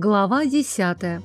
Глава десятая.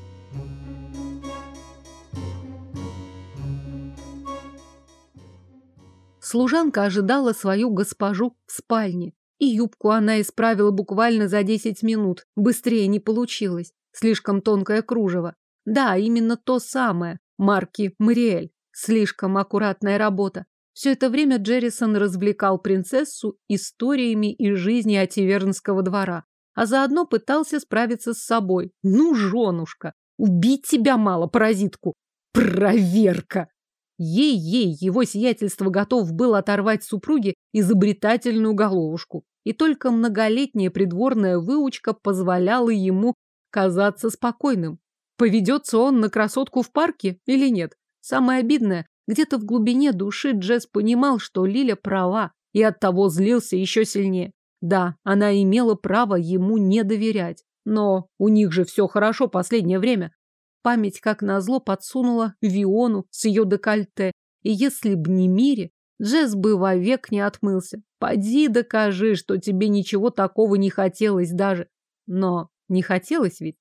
Служанка ожидала свою госпожу в спальне. И юбку она исправила буквально за десять минут. Быстрее не получилось. Слишком тонкое кружево. Да, именно то самое. Марки Мариэль. Слишком аккуратная работа. Все это время Джеррисон развлекал принцессу историями из жизни Ативернского двора а заодно пытался справиться с собой. Ну, женушка, убить тебя мало, паразитку. Проверка! Ей-ей, его сиятельство готов был оторвать супруге изобретательную головушку. И только многолетняя придворная выучка позволяла ему казаться спокойным. Поведется он на красотку в парке или нет? Самое обидное, где-то в глубине души Джесс понимал, что Лиля права, и оттого злился еще сильнее. Да, она имела право ему не доверять. Но у них же все хорошо последнее время. Память, как назло, подсунула Виону с ее декольте. И если б не Мире, Джесс бы вовек не отмылся. Поди докажи, что тебе ничего такого не хотелось даже. Но не хотелось ведь?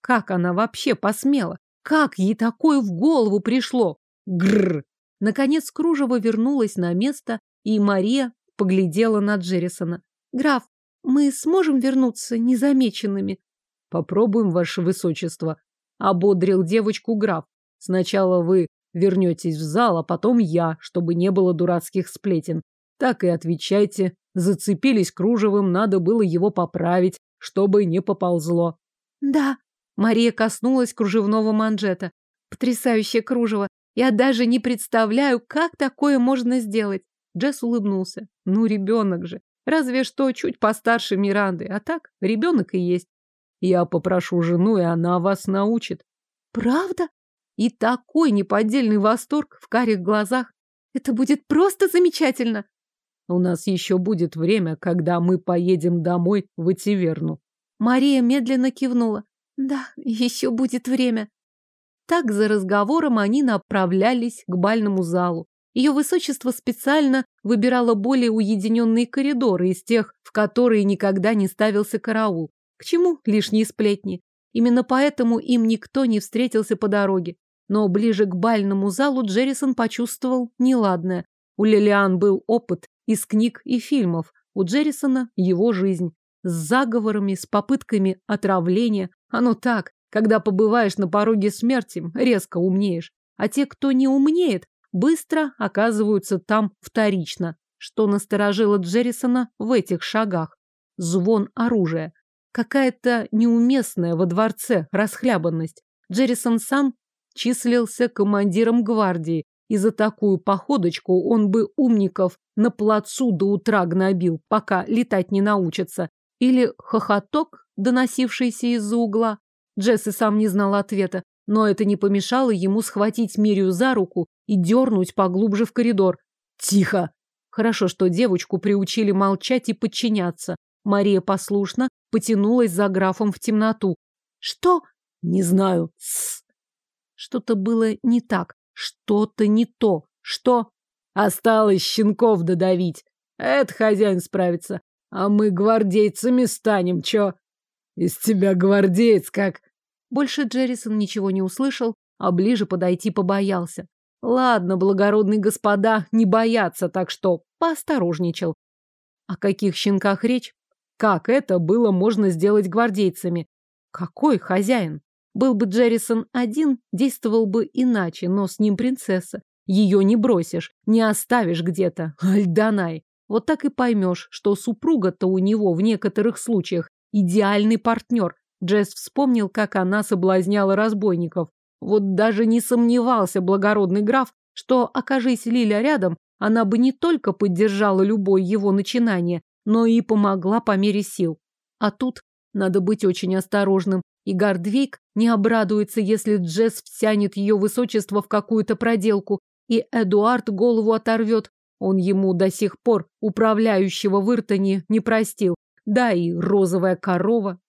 Как она вообще посмела? Как ей такое в голову пришло? Гррр! Наконец кружево вернулось на место, и Мария поглядела на Джеррисона. Граф, мы сможем вернуться незамеченными? Попробуем, ваше высочество, ободрил девочку граф. Сначала вы вернетесь в зал, а потом я, чтобы не было дурацких сплетен. Так и отвечайте. Зацепились кружевом, надо было его поправить, чтобы не поползло. Да. Мария коснулась кружевного манжета. Потрясающее кружево. Я даже не представляю, как такое можно сделать. Джесс улыбнулся. Ну, ребенок же. Разве что чуть постарше Миранды, а так ребенок и есть. Я попрошу жену, и она вас научит. Правда? И такой неподдельный восторг в карих глазах. Это будет просто замечательно. У нас еще будет время, когда мы поедем домой в Этиверну. Мария медленно кивнула. Да, еще будет время. Так за разговором они направлялись к бальному залу. Ее высочество специально выбирало более уединенные коридоры из тех, в которые никогда не ставился караул. К чему лишние сплетни? Именно поэтому им никто не встретился по дороге. Но ближе к бальному залу Джеррисон почувствовал неладное. У Лилиан был опыт из книг и фильмов, у Джеррисона его жизнь. С заговорами, с попытками отравления. Оно так, когда побываешь на пороге смерти, резко умнеешь. А те, кто не умнеет, быстро оказываются там вторично, что насторожило Джеррисона в этих шагах. Звон оружия. Какая-то неуместная во дворце расхлябанность. Джеррисон сам числился командиром гвардии, и за такую походочку он бы умников на плацу до утра гнобил, пока летать не научатся. Или хохоток, доносившийся из-за угла. Джесс и сам не знал ответа, но это не помешало ему схватить Мирию за руку и дернуть поглубже в коридор. Тихо! Хорошо, что девочку приучили молчать и подчиняться. Мария послушно потянулась за графом в темноту. Что? Не знаю. Что-то было не так. Что-то не то. Что? Осталось щенков додавить. Это хозяин справится. А мы гвардейцами станем, чё? Из тебя гвардеец, как... Больше Джеррисон ничего не услышал, а ближе подойти побоялся. Ладно, благородные господа не боятся, так что поосторожничал. О каких щенках речь? Как это было можно сделать гвардейцами? Какой хозяин? Был бы Джеррисон один, действовал бы иначе, но с ним принцесса. Ее не бросишь, не оставишь где-то. Альданай. Вот так и поймешь, что супруга-то у него в некоторых случаях идеальный партнер, Джесс вспомнил, как она соблазняла разбойников. Вот даже не сомневался благородный граф, что, окажись Лиля рядом, она бы не только поддержала любое его начинание, но и помогла по мере сил. А тут надо быть очень осторожным, и Гардвейк не обрадуется, если Джесс втянет ее высочество в какую-то проделку, и Эдуард голову оторвет. Он ему до сих пор управляющего в Иртоне не простил. Да и розовая корова.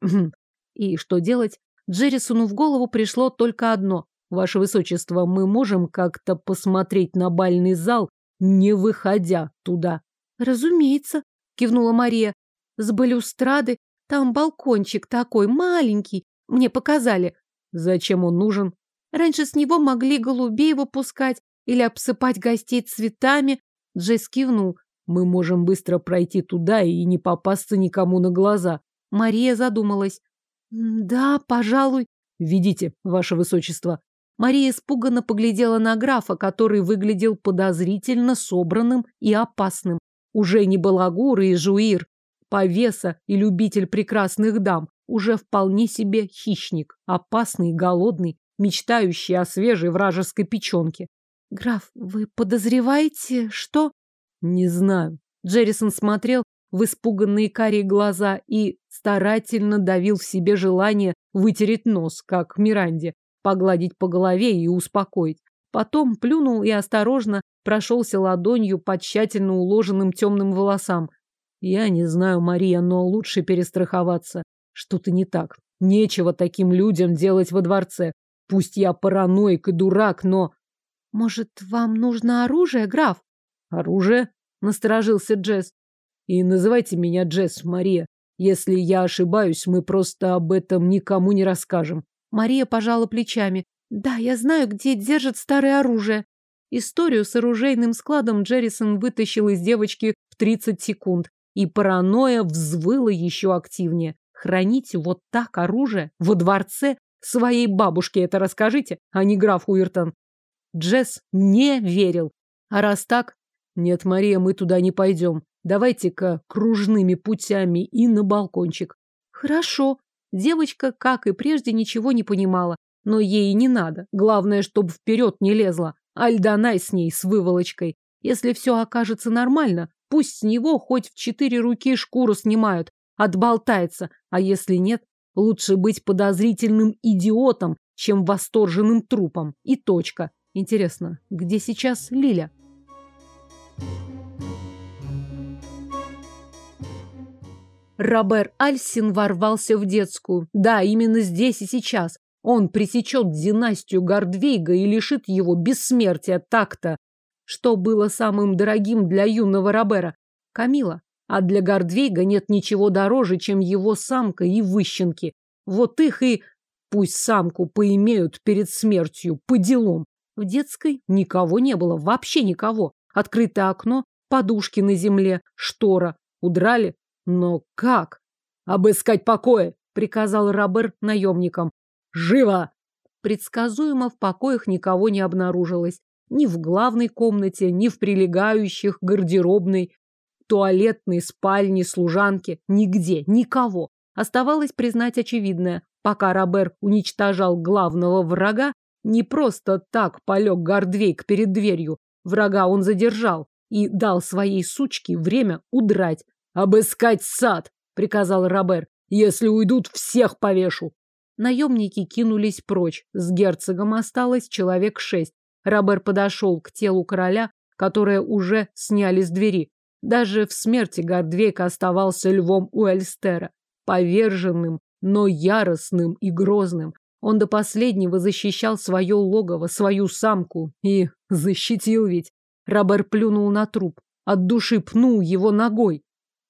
И что делать? Джеррисону в голову пришло только одно. Ваше Высочество, мы можем как-то посмотреть на бальный зал, не выходя туда? Разумеется, кивнула Мария. С балюстрады там балкончик такой маленький, Мне показали. Зачем он нужен? Раньше с него могли голубей выпускать или обсыпать гостей цветами. Джесс кивнул. Мы можем быстро пройти туда и не попасться никому на глаза. Мария задумалась. Да, пожалуй. Видите, ваше высочество. Мария испуганно поглядела на графа, который выглядел подозрительно собранным и опасным. Уже не балагур и жуир, повеса и любитель прекрасных дам, уже вполне себе хищник, опасный, голодный, мечтающий о свежей вражеской печенке. «Граф, вы подозреваете, что?» «Не знаю». Джеррисон смотрел в испуганные карие глаза и старательно давил в себе желание вытереть нос, как Миранде, погладить по голове и успокоить. Потом плюнул и осторожно прошелся ладонью по тщательно уложенным темным волосам. Я не знаю, Мария, но лучше перестраховаться. Что-то не так. Нечего таким людям делать во дворце. Пусть я параноик и дурак, но... Может, вам нужно оружие, граф? Оружие? Насторожился Джесс. И называйте меня Джесс, Мария. Если я ошибаюсь, мы просто об этом никому не расскажем. Мария пожала плечами. Да, я знаю, где держат старое оружие. Историю с оружейным складом Джеррисон вытащил из девочки в 30 секунд, и паранойя взвыла еще активнее. Хранить вот так оружие во дворце своей бабушке это расскажите, а не граф Уиртон. Джесс не верил. А раз так... Нет, Мария, мы туда не пойдем. Давайте-ка кружными путями и на балкончик. Хорошо. Девочка, как и прежде, ничего не понимала. Но ей не надо. Главное, чтобы вперед не лезла. Альданай с ней, с выволочкой. Если все окажется нормально, пусть с него хоть в четыре руки шкуру снимают. Отболтается. А если нет, лучше быть подозрительным идиотом, чем восторженным трупом. И точка. Интересно, где сейчас Лиля? Робер Альсин ворвался в детскую. Да, именно здесь и сейчас. Он пресечет династию Гордвейга и лишит его бессмертия так-то, что было самым дорогим для юного Робера. Камила. А для Гордвейга нет ничего дороже, чем его самка и выщенки. Вот их и... Пусть самку поимеют перед смертью, по делам. В детской никого не было, вообще никого. Открытое окно, подушки на земле, штора. Удрали? Но как? Обыскать покои, приказал Робер наемникам. Живо! Предсказуемо в покоях никого не обнаружилось. Ни в главной комнате, ни в прилегающих гардеробной, туалетной, спальне, служанке. Нигде, никого. Оставалось признать очевидное. Пока Робер уничтожал главного врага, не просто так полег Гордвейк перед дверью. Врага он задержал и дал своей сучке время удрать. «Обыскать сад!» — приказал Робер. «Если уйдут, всех повешу!» Наемники кинулись прочь. С герцогом осталось человек шесть. Робер подошел к телу короля, которое уже сняли с двери. Даже в смерти Гордвейк оставался львом Уэльстера, поверженным, но яростным и грозным. Он до последнего защищал свое логово, свою самку. И защитил ведь. Робер плюнул на труп. От души пнул его ногой.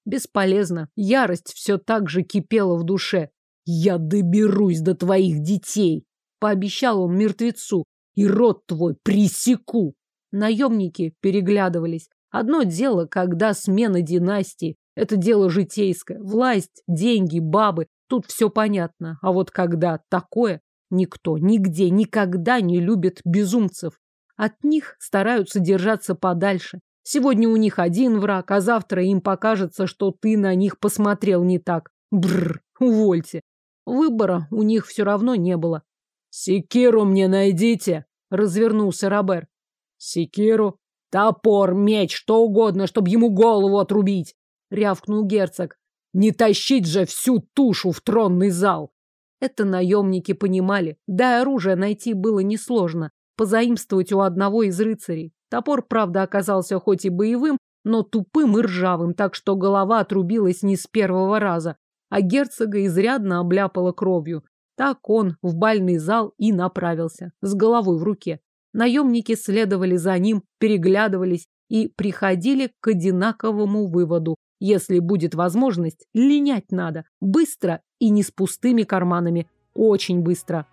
Бесполезно. Ярость все так же кипела в душе. «Я доберусь до твоих детей!» Пообещал он мертвецу. «И рот твой присеку!» Наемники переглядывались. Одно дело, когда смена династии. Это дело житейское. Власть, деньги, бабы. Тут все понятно. А вот когда такое, никто, нигде, никогда не любит безумцев. От них стараются держаться подальше. Сегодня у них один враг, а завтра им покажется, что ты на них посмотрел не так. Бррр, увольте. Выбора у них все равно не было. «Секиру мне найдите!» — развернулся Робер. «Секиру? Топор, меч, что угодно, чтобы ему голову отрубить!» — рявкнул герцог. Не тащить же всю тушу в тронный зал. Это наемники понимали. Да и оружие найти было несложно. Позаимствовать у одного из рыцарей. Топор, правда, оказался хоть и боевым, но тупым и ржавым, так что голова отрубилась не с первого раза. А герцога изрядно обляпала кровью. Так он в бальный зал и направился, с головой в руке. Наемники следовали за ним, переглядывались и приходили к одинаковому выводу. Если будет возможность, линять надо. Быстро и не с пустыми карманами. очень быстро.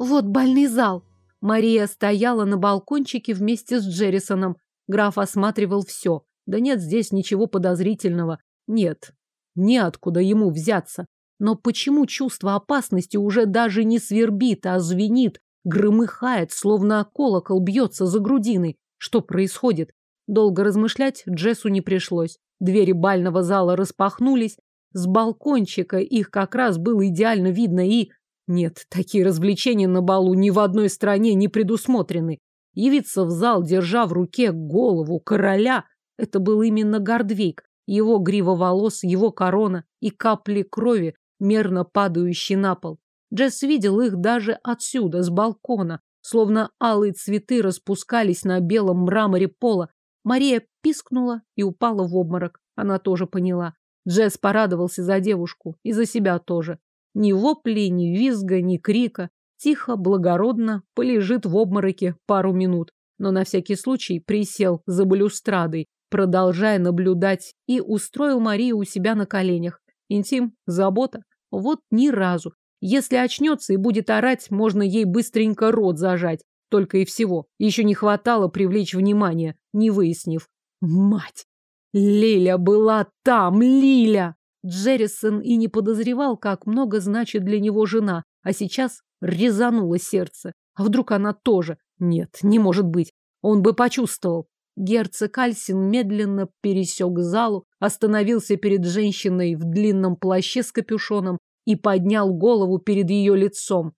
Вот больный зал. Мария стояла на балкончике вместе с Джеррисоном. Граф осматривал все. Да нет здесь ничего подозрительного. Нет, неоткуда ему взяться. Но почему чувство опасности уже даже не свербит, а звенит, громыхает, словно колокол бьется за грудиной? Что происходит? Долго размышлять Джессу не пришлось. Двери бального зала распахнулись. С балкончика их как раз было идеально видно и... Нет, такие развлечения на балу ни в одной стране не предусмотрены. Явиться в зал, держа в руке голову короля, это был именно Гордвейк. Его грива волос, его корона и капли крови, мерно падающие на пол. Джесс видел их даже отсюда, с балкона, словно алые цветы распускались на белом мраморе пола. Мария пискнула и упала в обморок. Она тоже поняла. Джесс порадовался за девушку и за себя тоже. Ни вопли, ни визга, ни крика. Тихо, благородно полежит в обмороке пару минут. Но на всякий случай присел за балюстрадой, продолжая наблюдать, и устроил Марию у себя на коленях. Интим, забота. Вот ни разу. Если очнется и будет орать, можно ей быстренько рот зажать. Только и всего. Еще не хватало привлечь внимание, не выяснив. Мать! Лиля была там! Лиля! Джеррисон и не подозревал, как много значит для него жена, а сейчас резануло сердце. А вдруг она тоже? Нет, не может быть. Он бы почувствовал. Герцог Альсин медленно пересек залу, остановился перед женщиной в длинном плаще с капюшоном и поднял голову перед ее лицом.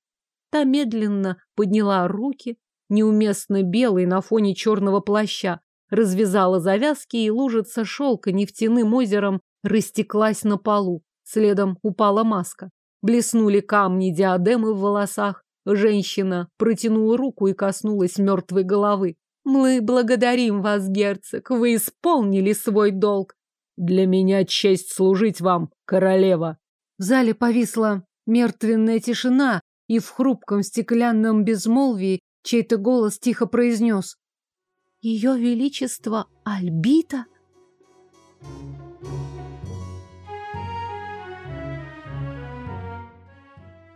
Та медленно подняла руки, неуместно белые на фоне черного плаща, развязала завязки, и лужица шелка нефтяным озером растеклась на полу. Следом упала маска. Блеснули камни диадемы в волосах. Женщина протянула руку и коснулась мертвой головы. «Мы благодарим вас, герцог, вы исполнили свой долг». «Для меня честь служить вам, королева». В зале повисла мертвенная тишина, и в хрупком стеклянном безмолвии чей-то голос тихо произнес. «Ее Величество Альбита?»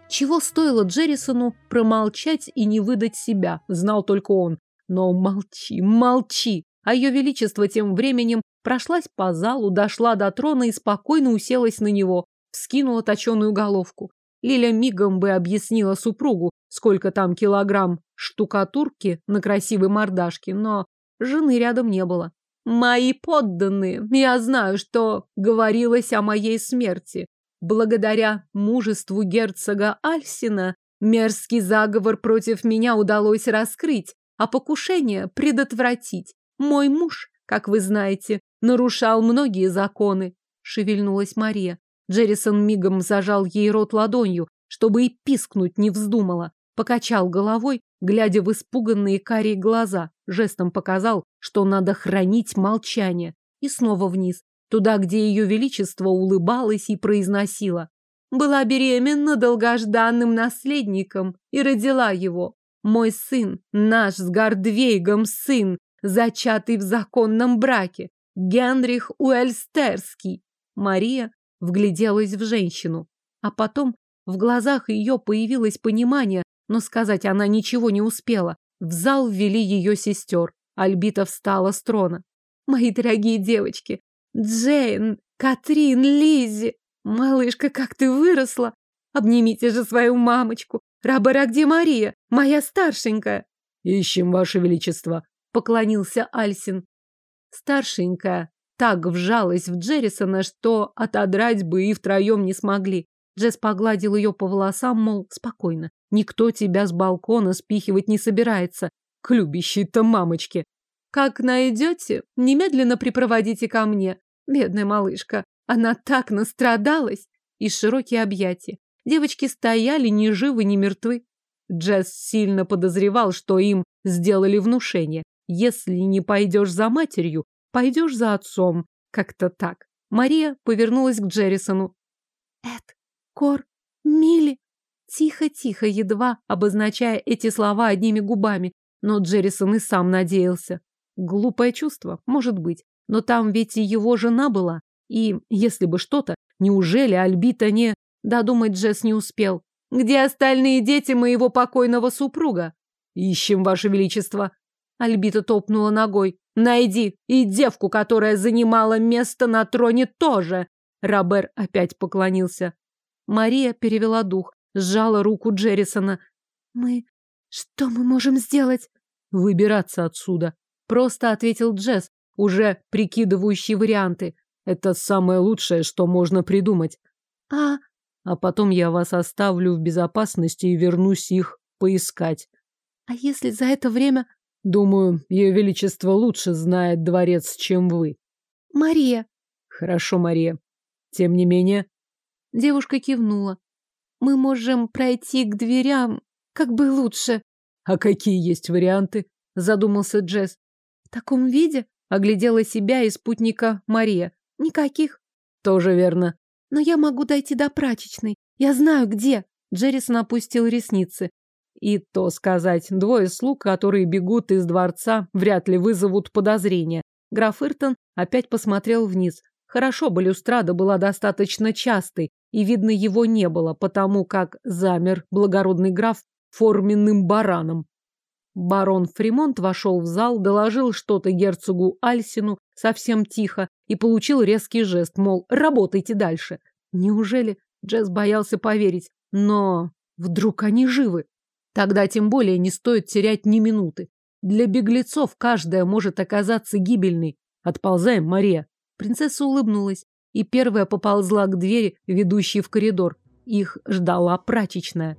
Чего стоило Джеррисону промолчать и не выдать себя, знал только он. Но молчи, молчи. А ее величество тем временем прошлась по залу, дошла до трона и спокойно уселась на него, вскинула точеную головку. Лиля мигом бы объяснила супругу, сколько там килограмм штукатурки на красивой мордашке, но жены рядом не было. Мои подданные, я знаю, что говорилось о моей смерти. Благодаря мужеству герцога Альсина мерзкий заговор против меня удалось раскрыть, а покушение предотвратить. Мой муж, как вы знаете, нарушал многие законы. Шевельнулась Мария. Джеррисон мигом зажал ей рот ладонью, чтобы и пискнуть не вздумала. Покачал головой, глядя в испуганные карие глаза. Жестом показал, что надо хранить молчание. И снова вниз, туда, где ее величество улыбалось и произносила. Была беременна долгожданным наследником и родила его. Мой сын, наш с Гордвейгом сын, зачатый в законном браке, Генрих Уэльстерский. Мария вгляделась в женщину, а потом в глазах ее появилось понимание, но сказать она ничего не успела. В зал ввели ее сестер. Альбита встала с трона. Мои дорогие девочки, Джейн, Катрин, Лиззи, малышка, как ты выросла. Обнимите же свою мамочку. Рабара, где Мария? Моя старшенькая. Ищем, ваше величество. Поклонился Альсин. Старшенькая так вжалась в Джеррисона, что отодрать бы и втроем не смогли. Джесс погладил ее по волосам, мол, спокойно. Никто тебя с балкона спихивать не собирается. К любящей-то мамочке. Как найдете, немедленно припроводите ко мне. Бедная малышка. Она так настрадалась. И широкие объятия. Девочки стояли ни живы, ни мертвы. Джесс сильно подозревал, что им сделали внушение. Если не пойдешь за матерью, пойдешь за отцом. Как-то так. Мария повернулась к Джеррисону. Эд, Кор, Мили. Тихо-тихо, едва обозначая эти слова одними губами. Но Джеррисон и сам надеялся. Глупое чувство, может быть. Но там ведь и его жена была. И, если бы что-то, неужели Альбита не... Додумать Джесс не успел. Где остальные дети моего покойного супруга? Ищем, Ваше Величество. Альбита топнула ногой. Найди. И девку, которая занимала место на троне тоже. Робер опять поклонился. Мария перевела дух, сжала руку Джеррисона. Мы... Что мы можем сделать? Выбираться отсюда. Просто ответил Джесс, уже прикидывающий варианты. Это самое лучшее, что можно придумать. А... А потом я вас оставлю в безопасности и вернусь их поискать. А если за это время... Думаю, ее величество лучше знает дворец, чем вы. Мария. Хорошо, Мария. Тем не менее... Девушка кивнула. Мы можем пройти к дверям, как бы лучше. А какие есть варианты? Задумался Джесс. В таком виде оглядела себя и спутника Мария. Никаких. Тоже верно. Но я могу дойти до прачечной. Я знаю, где. Джеррисон опустил ресницы. И то сказать, двое слуг, которые бегут из дворца, вряд ли вызовут подозрения. Граф Иртон опять посмотрел вниз. Хорошо, балюстрада была достаточно частой, и, видно, его не было, потому как замер благородный граф форменным бараном. Барон Фримонт вошел в зал, доложил что-то герцогу Альсину совсем тихо и получил резкий жест, мол, работайте дальше. Неужели Джесс боялся поверить? Но вдруг они живы? Тогда тем более не стоит терять ни минуты. Для беглецов каждая может оказаться гибельной. Отползаем, Мария. Принцесса улыбнулась и первая поползла к двери, ведущей в коридор. Их ждала прачечная.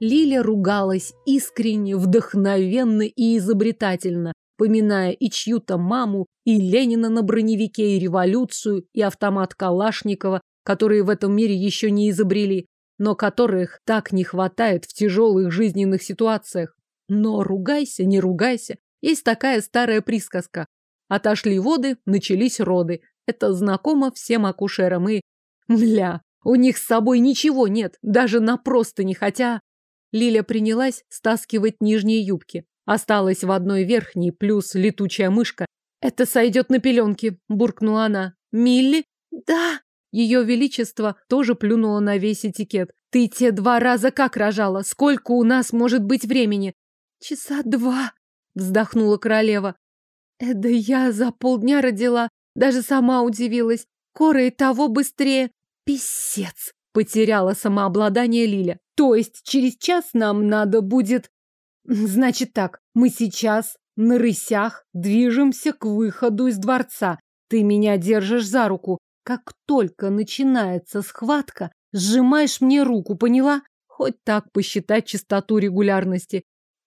Лиля ругалась искренне, вдохновенно и изобретательно, поминая и чью-то маму, и Ленина на броневике, и революцию, и автомат Калашникова, которые в этом мире еще не изобрели, но которых так не хватает в тяжелых жизненных ситуациях. Но ругайся, не ругайся. Есть такая старая присказка. Отошли воды, начались роды. Это знакомо всем акушерам и... Мля, у них с собой ничего нет, даже на простыни, хотя... Лиля принялась стаскивать нижние юбки. Осталась в одной верхней, плюс летучая мышка. «Это сойдет на пеленки», – буркнула она. «Милли?» «Да». Ее Величество тоже плюнуло на весь этикет. «Ты те два раза как рожала? Сколько у нас может быть времени?» «Часа два», – вздохнула королева. «Это я за полдня родила, даже сама удивилась. Кора и того быстрее. Писец!» – потеряла самообладание Лиля. То есть через час нам надо будет... Значит так, мы сейчас на рысях движемся к выходу из дворца. Ты меня держишь за руку. Как только начинается схватка, сжимаешь мне руку, поняла? Хоть так посчитать частоту регулярности.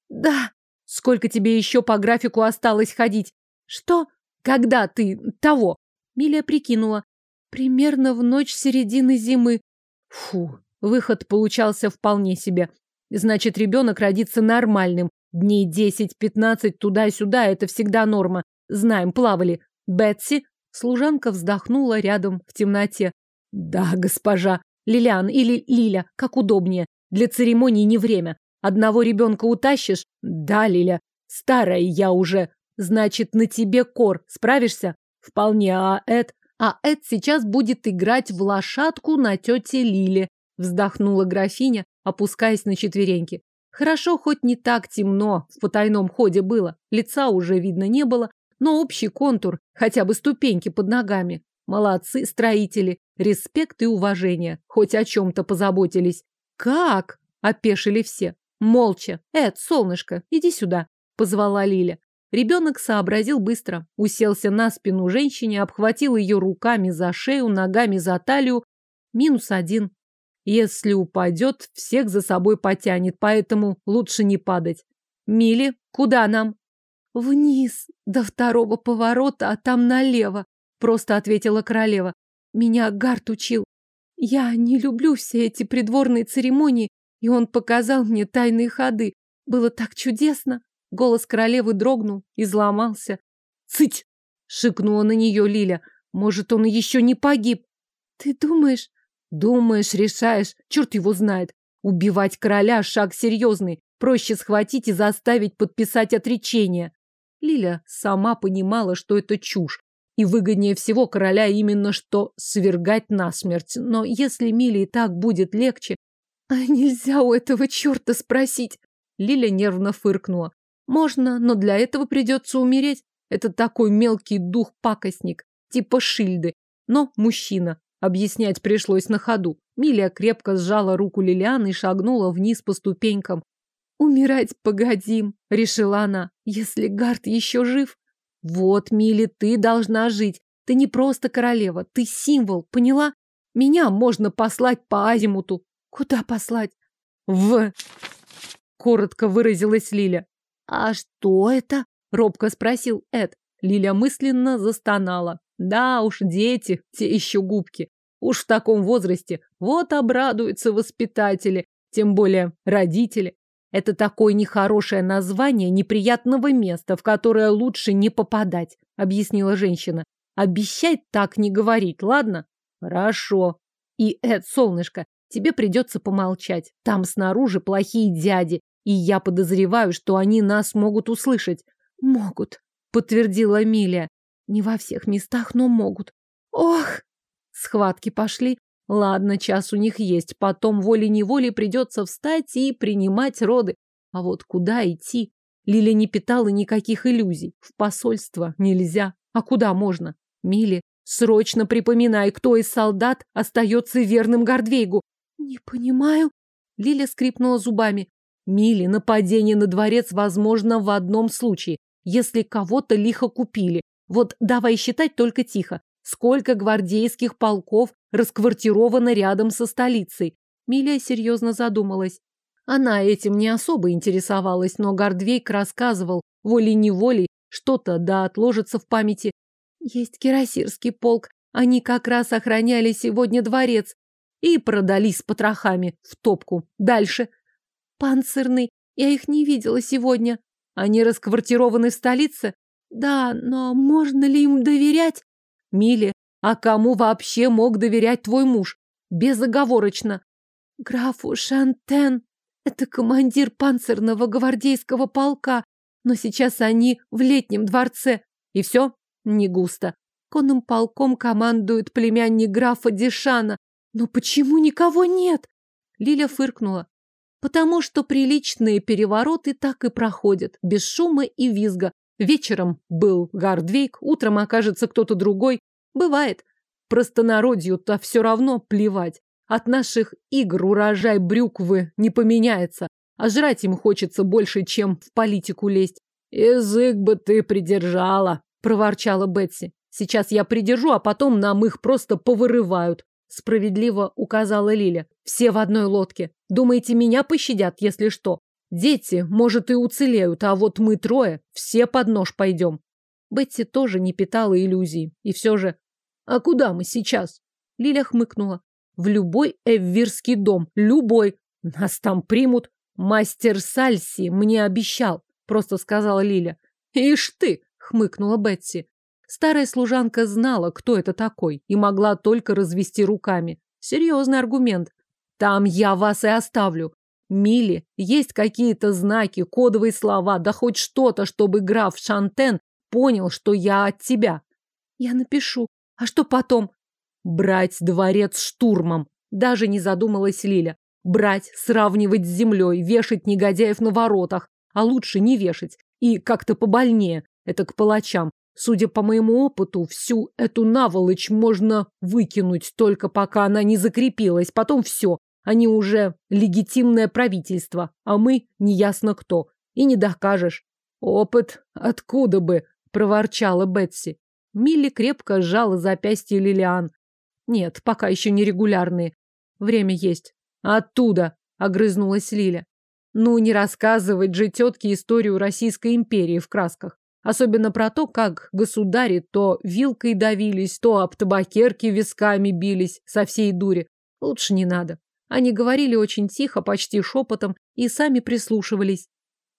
Да. Сколько тебе еще по графику осталось ходить? Что? Когда ты того? Миля прикинула. Примерно в ночь середины зимы. Фу, Выход получался вполне себе. Значит, ребенок родится нормальным. Дней 10-15 туда-сюда – это всегда норма. Знаем, плавали. Бетси? Служанка вздохнула рядом в темноте. Да, госпожа. Лилиан или Лиля, как удобнее. Для церемонии не время. Одного ребенка утащишь? Да, Лиля. Старая я уже. Значит, на тебе кор. Справишься? Вполне. А Эд? А Эд сейчас будет играть в лошадку на тете Лиле вздохнула графиня, опускаясь на четвереньки. Хорошо, хоть не так темно в потайном ходе было, лица уже видно не было, но общий контур, хотя бы ступеньки под ногами. Молодцы строители, респект и уважение, хоть о чем-то позаботились. Как? Опешили все. Молча. Эд, солнышко, иди сюда, позвала Лиля. Ребенок сообразил быстро, уселся на спину женщине, обхватил ее руками за шею, ногами за талию. Минус один. Если упадет, всех за собой потянет, поэтому лучше не падать. Мили, куда нам? Вниз, до второго поворота, а там налево, просто ответила королева. Меня Гарт учил. Я не люблю все эти придворные церемонии, и он показал мне тайные ходы. Было так чудесно. Голос королевы дрогнул, изломался. «Цыть!» — шикнула на нее Лиля. «Может, он еще не погиб?» «Ты думаешь?» Думаешь, решаешь, черт его знает. Убивать короля – шаг серьезный. Проще схватить и заставить подписать отречение. Лиля сама понимала, что это чушь. И выгоднее всего короля именно что свергать насмерть. Но если Миле и так будет легче... А нельзя у этого черта спросить. Лиля нервно фыркнула. Можно, но для этого придется умереть. Это такой мелкий дух-пакостник, типа Шильды, но мужчина. Объяснять пришлось на ходу. Милия крепко сжала руку Лилианы и шагнула вниз по ступенькам. «Умирать погодим», — решила она, — «если Гард еще жив». «Вот, Мили, ты должна жить. Ты не просто королева, ты символ, поняла? Меня можно послать по азимуту». «Куда послать?» «В...» — коротко выразилась Лиля. «А что это?» — робко спросил Эд. Лиля мысленно застонала. Да уж, дети, те еще губки. Уж в таком возрасте вот обрадуются воспитатели, тем более родители. Это такое нехорошее название неприятного места, в которое лучше не попадать, объяснила женщина. Обещай так не говорить, ладно? Хорошо. И, Эд, солнышко, тебе придется помолчать. Там снаружи плохие дяди, и я подозреваю, что они нас могут услышать. Могут, подтвердила Милия. Не во всех местах, но могут. Ох! Схватки пошли. Ладно, час у них есть. Потом волей-неволей придется встать и принимать роды. А вот куда идти? Лиля не питала никаких иллюзий. В посольство нельзя. А куда можно? Миле, срочно припоминай, кто из солдат остается верным Гордвейгу. Не понимаю. Лиля скрипнула зубами. Миле, нападение на дворец возможно в одном случае, если кого-то лихо купили. Вот давай считать только тихо. Сколько гвардейских полков расквартировано рядом со столицей? Милия серьезно задумалась. Она этим не особо интересовалась, но Гордвейк рассказывал, волей-неволей, что-то да отложится в памяти. Есть кирасирский полк, они как раз охраняли сегодня дворец и продались с потрохами в топку. Дальше. Панцирный, я их не видела сегодня. Они расквартированы в столице? Да, но можно ли им доверять? Миле, а кому вообще мог доверять твой муж? Безоговорочно. Графу Шантен. Это командир панцирного гвардейского полка. Но сейчас они в летнем дворце. И все? Не густо. Конным полком командует племянник графа Дешана. Но почему никого нет? Лиля фыркнула. Потому что приличные перевороты так и проходят, без шума и визга, Вечером был Гардвейк, утром окажется кто-то другой. Бывает. Простонародью-то все равно плевать. От наших игр урожай брюквы не поменяется, а жрать им хочется больше, чем в политику лезть. «Язык бы ты придержала», — проворчала Бетси. «Сейчас я придержу, а потом нам их просто повырывают», — справедливо указала Лиля. «Все в одной лодке. Думаете, меня пощадят, если что? Дети, может, и уцелеют, а вот мы трое все под нож пойдем. Бетти тоже не питала иллюзий. И все же... А куда мы сейчас? Лиля хмыкнула. В любой эввирский дом. Любой. Нас там примут. Мастер Сальси мне обещал, просто сказала Лиля. Ишь ты, хмыкнула Бетси. Старая служанка знала, кто это такой, и могла только развести руками. Серьезный аргумент. Там я вас и оставлю. Мили, есть какие-то знаки, кодовые слова, да хоть что-то, чтобы граф Шантен понял, что я от тебя. Я напишу. А что потом? Брать дворец штурмом. Даже не задумалась Лиля. Брать, сравнивать с землей, вешать негодяев на воротах. А лучше не вешать. И как-то побольнее. Это к палачам. Судя по моему опыту, всю эту наволочь можно выкинуть, только пока она не закрепилась. Потом все. Они уже легитимное правительство, а мы неясно кто. И не докажешь. Опыт откуда бы, проворчала Бетси. Милли крепко сжала запястье Лилиан. Нет, пока еще не регулярные. Время есть. Оттуда, огрызнулась Лиля. Ну, не рассказывать же тетке историю Российской империи в красках. Особенно про то, как государи то вилкой давились, то об табакерке висками бились со всей дури. Лучше не надо. Они говорили очень тихо, почти шепотом, и сами прислушивались.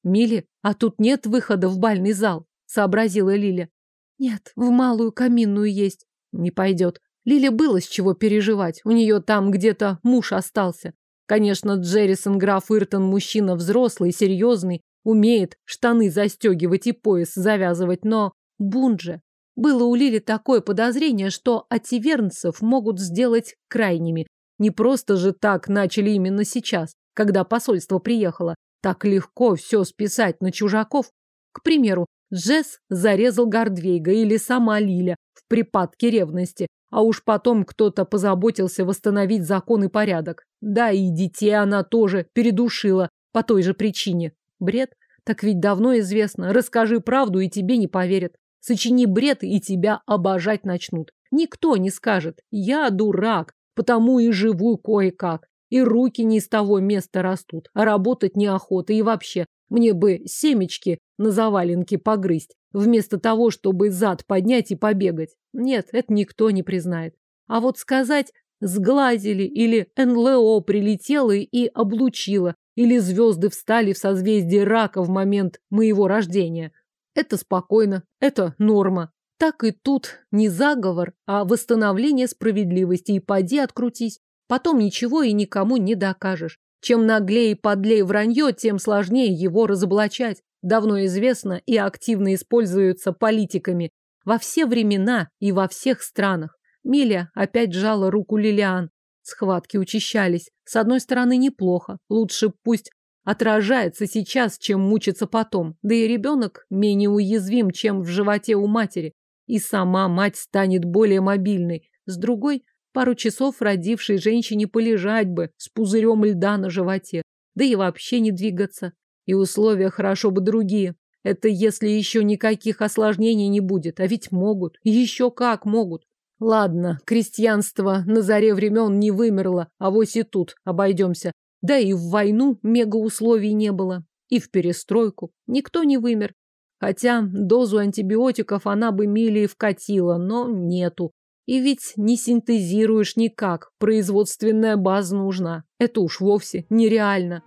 «Миле, а тут нет выхода в бальный зал», — сообразила Лиля. «Нет, в малую каминную есть». «Не пойдет. Лиле было с чего переживать. У нее там где-то муж остался. Конечно, Джеррисон граф Иртон мужчина взрослый, серьезный, умеет штаны застегивать и пояс завязывать, но Бунже. Было у Лили такое подозрение, что ативернцев могут сделать крайними. Не просто же так начали именно сейчас, когда посольство приехало. Так легко все списать на чужаков. К примеру, Джесс зарезал Гордвейга или сама Лиля в припадке ревности, а уж потом кто-то позаботился восстановить закон и порядок. Да, и детей она тоже передушила по той же причине. Бред? Так ведь давно известно. Расскажи правду, и тебе не поверят. Сочини бред, и тебя обожать начнут. Никто не скажет. Я дурак, потому и живу кое-как. И руки не из того места растут, а работать неохота. И вообще, мне бы семечки на заваленке погрызть, вместо того, чтобы зад поднять и побегать. Нет, это никто не признает. А вот сказать «сглазили» или «НЛО прилетело и облучило», или «звезды встали в созвездие рака в момент моего рождения» – это спокойно, это норма. Так и тут не заговор, а восстановление справедливости. И поди открутись. Потом ничего и никому не докажешь. Чем наглее и подлее вранье, тем сложнее его разоблачать. Давно известно и активно используется политиками во все времена и во всех странах. Миля опять сжала руку Лилиан. Схватки учащались. С одной стороны, неплохо. Лучше пусть отражается сейчас, чем мучиться потом. Да и ребенок менее уязвим, чем в животе у матери. И сама мать станет более мобильной. С другой, пару часов родившей женщине полежать бы с пузырем льда на животе. Да и вообще не двигаться. И условия хорошо бы другие. Это если еще никаких осложнений не будет. А ведь могут. Еще как могут. Ладно, крестьянство на заре времен не вымерло, а вось и тут обойдемся. Да и в войну мегаусловий не было. И в перестройку. Никто не вымер. Хотя дозу антибиотиков она бы Милии вкатила, но нету. И ведь не синтезируешь никак. Производственная база нужна. Это уж вовсе нереально.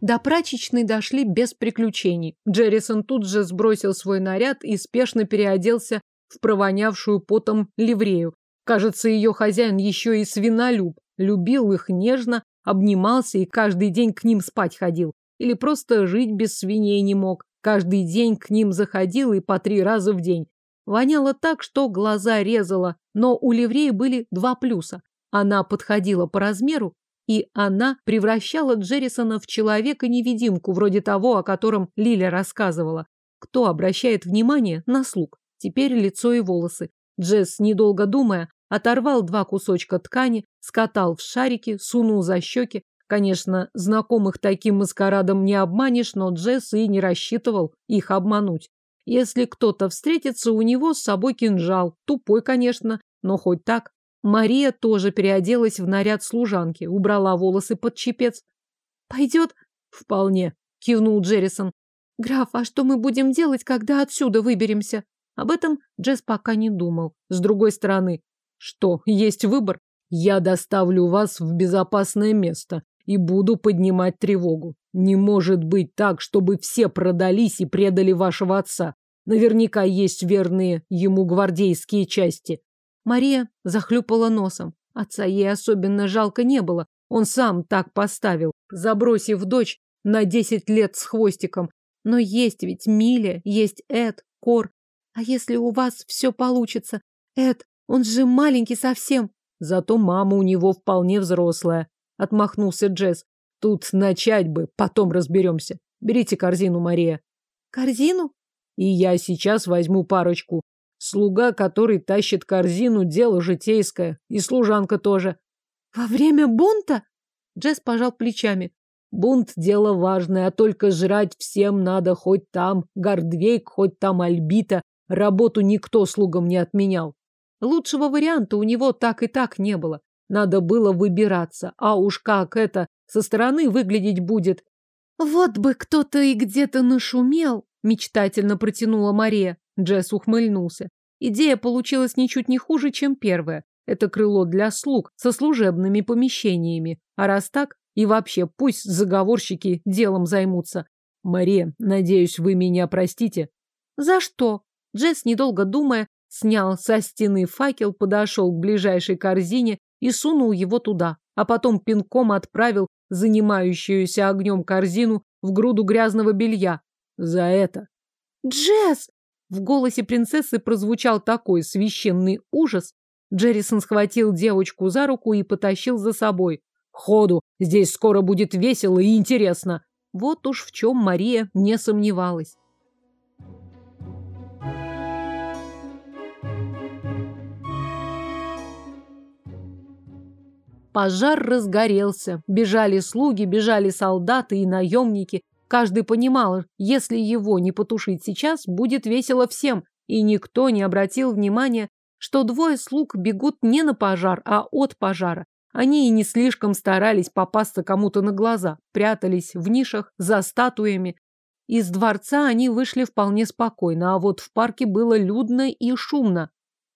До прачечной дошли без приключений. Джеррисон тут же сбросил свой наряд и спешно переоделся в провонявшую потом ливрею. Кажется, ее хозяин еще и свинолюб. Любил их нежно, обнимался и каждый день к ним спать ходил. Или просто жить без свиней не мог. Каждый день к ним заходил и по три раза в день. Воняло так, что глаза резало, но у ливреи были два плюса. Она подходила по размеру и она превращала Джеррисона в человека-невидимку, вроде того, о котором Лиля рассказывала. Кто обращает внимание на слуг? Теперь лицо и волосы. Джесс, недолго думая, оторвал два кусочка ткани, скатал в шарики, сунул за щеки. Конечно, знакомых таким маскарадом не обманешь, но Джесс и не рассчитывал их обмануть. Если кто-то встретится, у него с собой кинжал. Тупой, конечно, но хоть так. Мария тоже переоделась в наряд служанки, убрала волосы под чепец. «Пойдет?» «Вполне», — кивнул Джеррисон. «Граф, а что мы будем делать, когда отсюда выберемся?» Об этом Джесс пока не думал. С другой стороны, что, есть выбор? Я доставлю вас в безопасное место и буду поднимать тревогу. Не может быть так, чтобы все продались и предали вашего отца. Наверняка есть верные ему гвардейские части. Мария захлюпала носом. Отца ей особенно жалко не было. Он сам так поставил, забросив дочь на десять лет с хвостиком. Но есть ведь Миля, есть Эд, Кор. А если у вас все получится? Эд, он же маленький совсем. Зато мама у него вполне взрослая. Отмахнулся Джесс. Тут начать бы, потом разберемся. Берите корзину, Мария. Корзину? И я сейчас возьму парочку. Слуга, который тащит корзину, дело житейское. И служанка тоже. Во время бунта? Джесс пожал плечами. Бунт – дело важное, а только жрать всем надо хоть там Гордвейк, хоть там Альбита. Работу никто слугам не отменял. Лучшего варианта у него так и так не было. Надо было выбираться. А уж как это со стороны выглядеть будет. Вот бы кто-то и где-то нашумел, мечтательно протянула Мария. Джесс ухмыльнулся. Идея получилась ничуть не хуже, чем первая. Это крыло для слуг со служебными помещениями. А раз так, и вообще пусть заговорщики делом займутся. Мария, надеюсь, вы меня простите. За что? Джесс, недолго думая, снял со стены факел, подошел к ближайшей корзине и сунул его туда, а потом пинком отправил занимающуюся огнем корзину в груду грязного белья. За это. «Джесс!» В голосе принцессы прозвучал такой священный ужас. Джеррисон схватил девочку за руку и потащил за собой. «Ходу! Здесь скоро будет весело и интересно!» Вот уж в чем Мария не сомневалась. Пожар разгорелся. Бежали слуги, бежали солдаты и наемники. Каждый понимал, если его не потушить сейчас, будет весело всем. И никто не обратил внимания, что двое слуг бегут не на пожар, а от пожара. Они и не слишком старались попасться кому-то на глаза, прятались в нишах, за статуями. Из дворца они вышли вполне спокойно, а вот в парке было людно и шумно.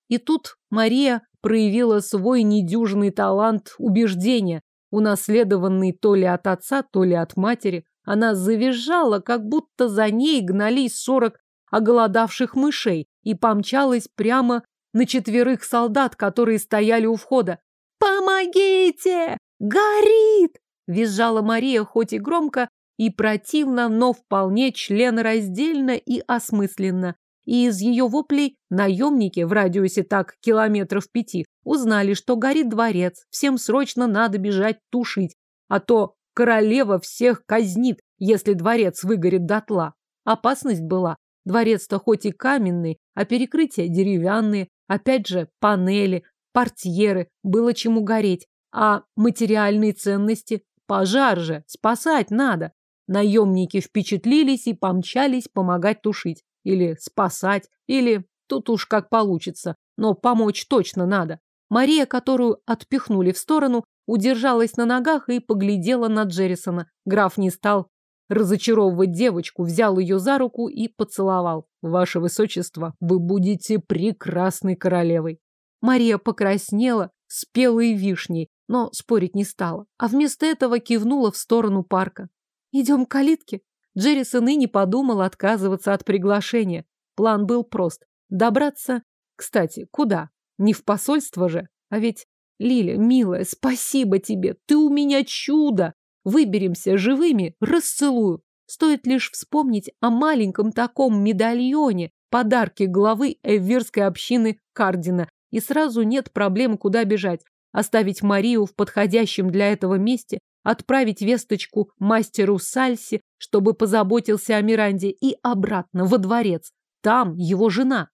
И тут Мария проявила свой недюжный талант убеждения, унаследованный то ли от отца, то ли от матери. Она завизжала, как будто за ней гнались сорок оголодавших мышей и помчалась прямо на четверых солдат, которые стояли у входа. «Помогите! Горит!» – визжала Мария, хоть и громко, и противно, но вполне членораздельно и осмысленно и из ее воплей наемники в радиусе так километров пяти узнали, что горит дворец, всем срочно надо бежать тушить, а то королева всех казнит, если дворец выгорит дотла. Опасность была. Дворец-то хоть и каменный, а перекрытия деревянные, опять же панели, портьеры, было чему гореть. А материальные ценности? Пожар же, спасать надо. Наемники впечатлились и помчались помогать тушить. Или спасать, или тут уж как получится, но помочь точно надо. Мария, которую отпихнули в сторону, удержалась на ногах и поглядела на Джеррисона. Граф не стал разочаровывать девочку, взял ее за руку и поцеловал. «Ваше высочество, вы будете прекрасной королевой». Мария покраснела спелой вишней, но спорить не стала, а вместо этого кивнула в сторону парка. «Идем к калитке?» Джеррисон и не подумал отказываться от приглашения. План был прост. Добраться... Кстати, куда? Не в посольство же. А ведь... Лиля, милая, спасибо тебе. Ты у меня чудо. Выберемся живыми, расцелую. Стоит лишь вспомнить о маленьком таком медальоне, подарке главы эвирской общины Кардина, и сразу нет проблем, куда бежать. Оставить Марию в подходящем для этого месте, отправить весточку мастеру Сальси, чтобы позаботился о Миранде, и обратно во дворец. Там его жена.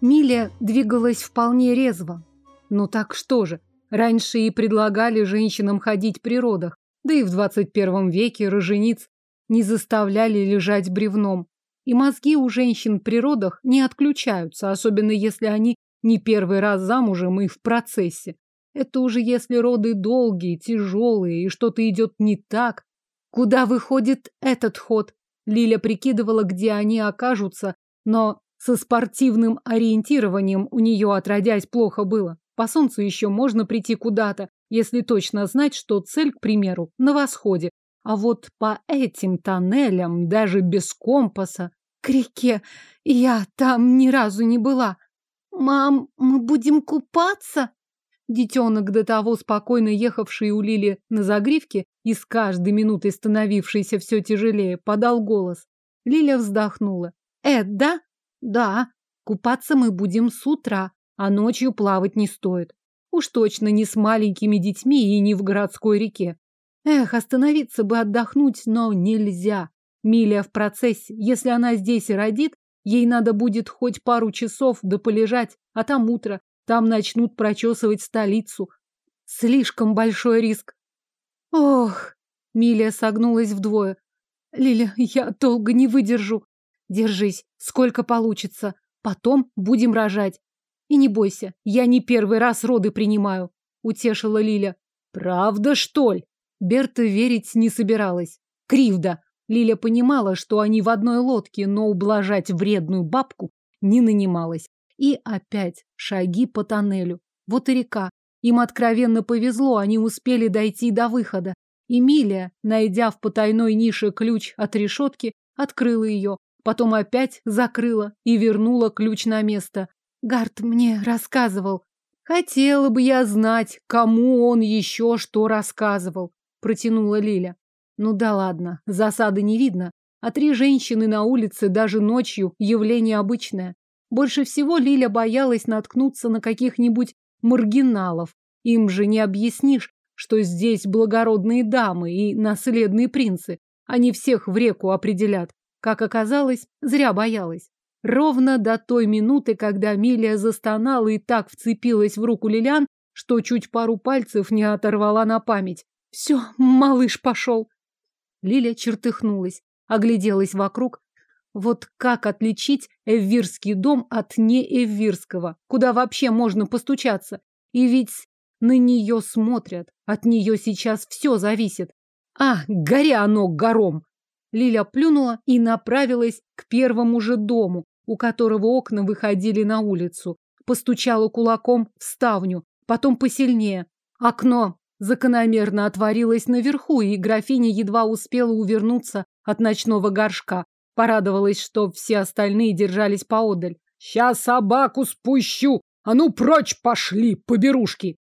Миля двигалась вполне резво. Ну так что же, раньше и предлагали женщинам ходить при родах, да и в 21 веке рожениц не заставляли лежать бревном. И мозги у женщин при родах не отключаются, особенно если они не первый раз замужем и в процессе. Это уже если роды долгие, тяжелые, и что-то идет не так. Куда выходит этот ход? Лиля прикидывала, где они окажутся, но со спортивным ориентированием у нее отродясь плохо было. По солнцу еще можно прийти куда-то, если точно знать, что цель, к примеру, на восходе, а вот по этим тоннелям, даже без компаса, к реке, я там ни разу не была. Мам, мы будем купаться? Детенок, до того спокойно ехавший у Лили на загривке и с каждой минутой становившийся все тяжелее, подал голос. Лиля вздохнула. «Э, да? Да. Купаться мы будем с утра, а ночью плавать не стоит. Уж точно не с маленькими детьми и не в городской реке. Эх, остановиться бы отдохнуть, но нельзя. Миля в процессе. Если она здесь и родит, ей надо будет хоть пару часов да полежать, а там утро. Там начнут прочесывать столицу. Слишком большой риск. Ох, Миля согнулась вдвое. Лиля, я долго не выдержу. Держись, сколько получится. Потом будем рожать. И не бойся, я не первый раз роды принимаю, утешила Лиля. Правда, что ли? Берта верить не собиралась. Кривда. Лиля понимала, что они в одной лодке, но ублажать вредную бабку не нанималась. И опять шаги по тоннелю. Вот и река. Им откровенно повезло, они успели дойти до выхода. Эмилия, найдя в потайной нише ключ от решетки, открыла ее, потом опять закрыла и вернула ключ на место. Гард мне рассказывал. Хотела бы я знать, кому он еще что рассказывал, протянула Лиля. Ну да ладно, засады не видно, а три женщины на улице даже ночью явление обычное. Больше всего Лиля боялась наткнуться на каких-нибудь маргиналов. Им же не объяснишь, что здесь благородные дамы и наследные принцы. Они всех в реку определят. Как оказалось, зря боялась. Ровно до той минуты, когда Милия застонала и так вцепилась в руку Лилиан, что чуть пару пальцев не оторвала на память. Все, малыш пошел. Лиля чертыхнулась, огляделась вокруг. Вот как отличить эввирский дом от неэввирского? Куда вообще можно постучаться? И ведь на нее смотрят. От нее сейчас все зависит. А, горя оно гором! Лиля плюнула и направилась к первому же дому, у которого окна выходили на улицу. Постучала кулаком в ставню, потом посильнее. Окно закономерно отворилось наверху, и графиня едва успела увернуться от ночного горшка. Порадовалась, что все остальные держались поодаль. «Сейчас собаку спущу! А ну прочь пошли, поберушки!»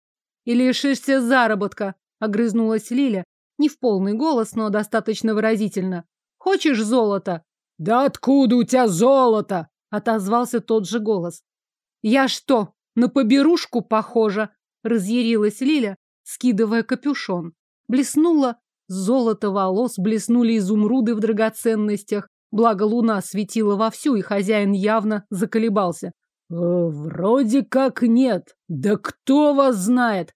«И лишишься заработка!» — огрызнулась Лиля. Не в полный голос, но достаточно выразительно. «Хочешь золото?» «Да откуда у тебя золото?» — отозвался тот же голос. «Я что, на поберушку похожа?» — разъярилась Лиля, скидывая капюшон. Блеснуло золото волос, блеснули изумруды в драгоценностях. Благо луна светила вовсю, и хозяин явно заколебался. «Э, «Вроде как нет. Да кто вас знает?»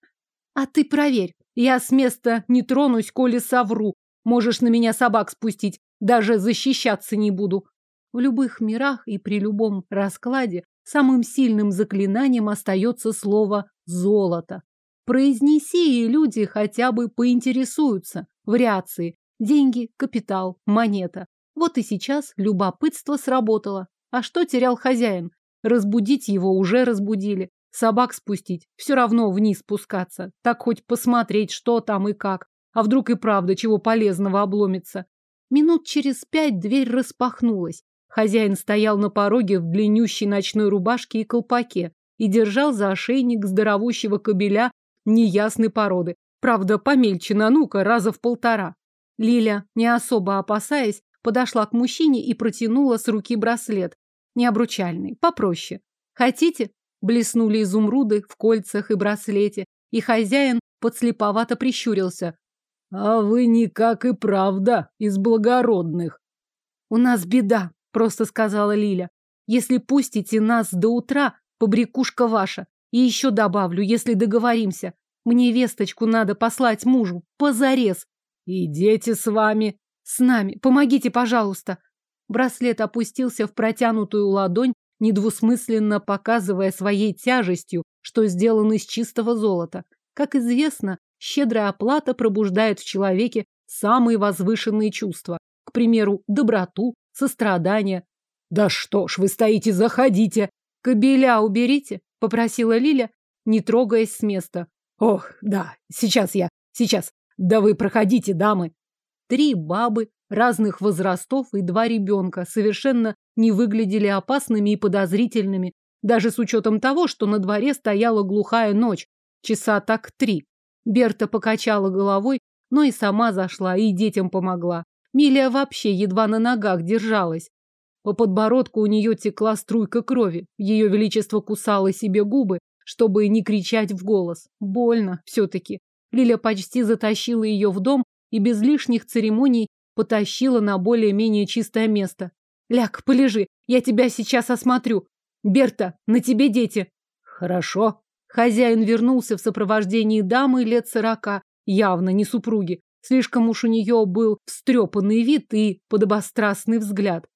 «А ты проверь. Я с места не тронусь, коли совру. Можешь на меня собак спустить. Даже защищаться не буду». В любых мирах и при любом раскладе самым сильным заклинанием остается слово «золото». Произнеси, и люди хотя бы поинтересуются. Вариации. Деньги, капитал, монета. Вот и сейчас любопытство сработало. А что терял хозяин? Разбудить его уже разбудили. Собак спустить. Все равно вниз спускаться. Так хоть посмотреть, что там и как. А вдруг и правда чего полезного обломится. Минут через пять дверь распахнулась. Хозяин стоял на пороге в длиннющей ночной рубашке и колпаке и держал за ошейник здоровущего кобеля неясной породы. Правда, помельче нанука раза в полтора. Лиля, не особо опасаясь, подошла к мужчине и протянула с руки браслет. Необручальный, попроще. Хотите? Блеснули изумруды в кольцах и браслете, и хозяин подслеповато прищурился. А вы никак и правда из благородных. У нас беда, просто сказала Лиля. Если пустите нас до утра, побрякушка ваша. И еще добавлю, если договоримся. Мне весточку надо послать мужу. Позарез. И дети с вами. С нами. Помогите, пожалуйста. Браслет опустился в протянутую ладонь, недвусмысленно показывая своей тяжестью, что сделан из чистого золота. Как известно, щедрая оплата пробуждает в человеке самые возвышенные чувства. К примеру, доброту, сострадание. Да что ж, вы стоите, заходите. Кобеля уберите, попросила Лиля, не трогаясь с места. Ох, да, сейчас я, сейчас. Да вы проходите, дамы. Три бабы разных возрастов и два ребенка совершенно не выглядели опасными и подозрительными, даже с учетом того, что на дворе стояла глухая ночь, часа так три. Берта покачала головой, но и сама зашла, и детям помогла. Милия вообще едва на ногах держалась. По подбородку у нее текла струйка крови. Ее величество кусало себе губы, чтобы не кричать в голос. Больно все-таки. Лиля почти затащила ее в дом и без лишних церемоний потащила на более-менее чистое место. Ляг, полежи, я тебя сейчас осмотрю. Берта, на тебе дети. Хорошо. Хозяин вернулся в сопровождении дамы лет сорока, явно не супруги. Слишком уж у нее был встрепанный вид и подобострастный взгляд.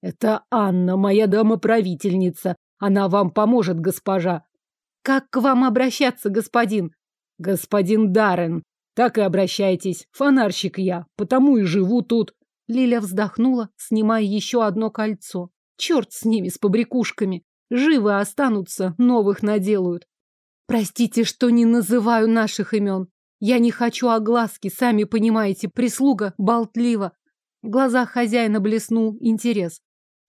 Это Анна, моя домоправительница. Она вам поможет, госпожа. Как к вам обращаться, господин? Господин Даррен. Так и обращайтесь. Фонарщик я, потому и живу тут. Лиля вздохнула, снимая еще одно кольцо. Черт с ними, с побрякушками. Живы останутся, новых наделают. Простите, что не называю наших имен. Я не хочу огласки, сами понимаете, прислуга болтлива. В глазах хозяина блеснул интерес.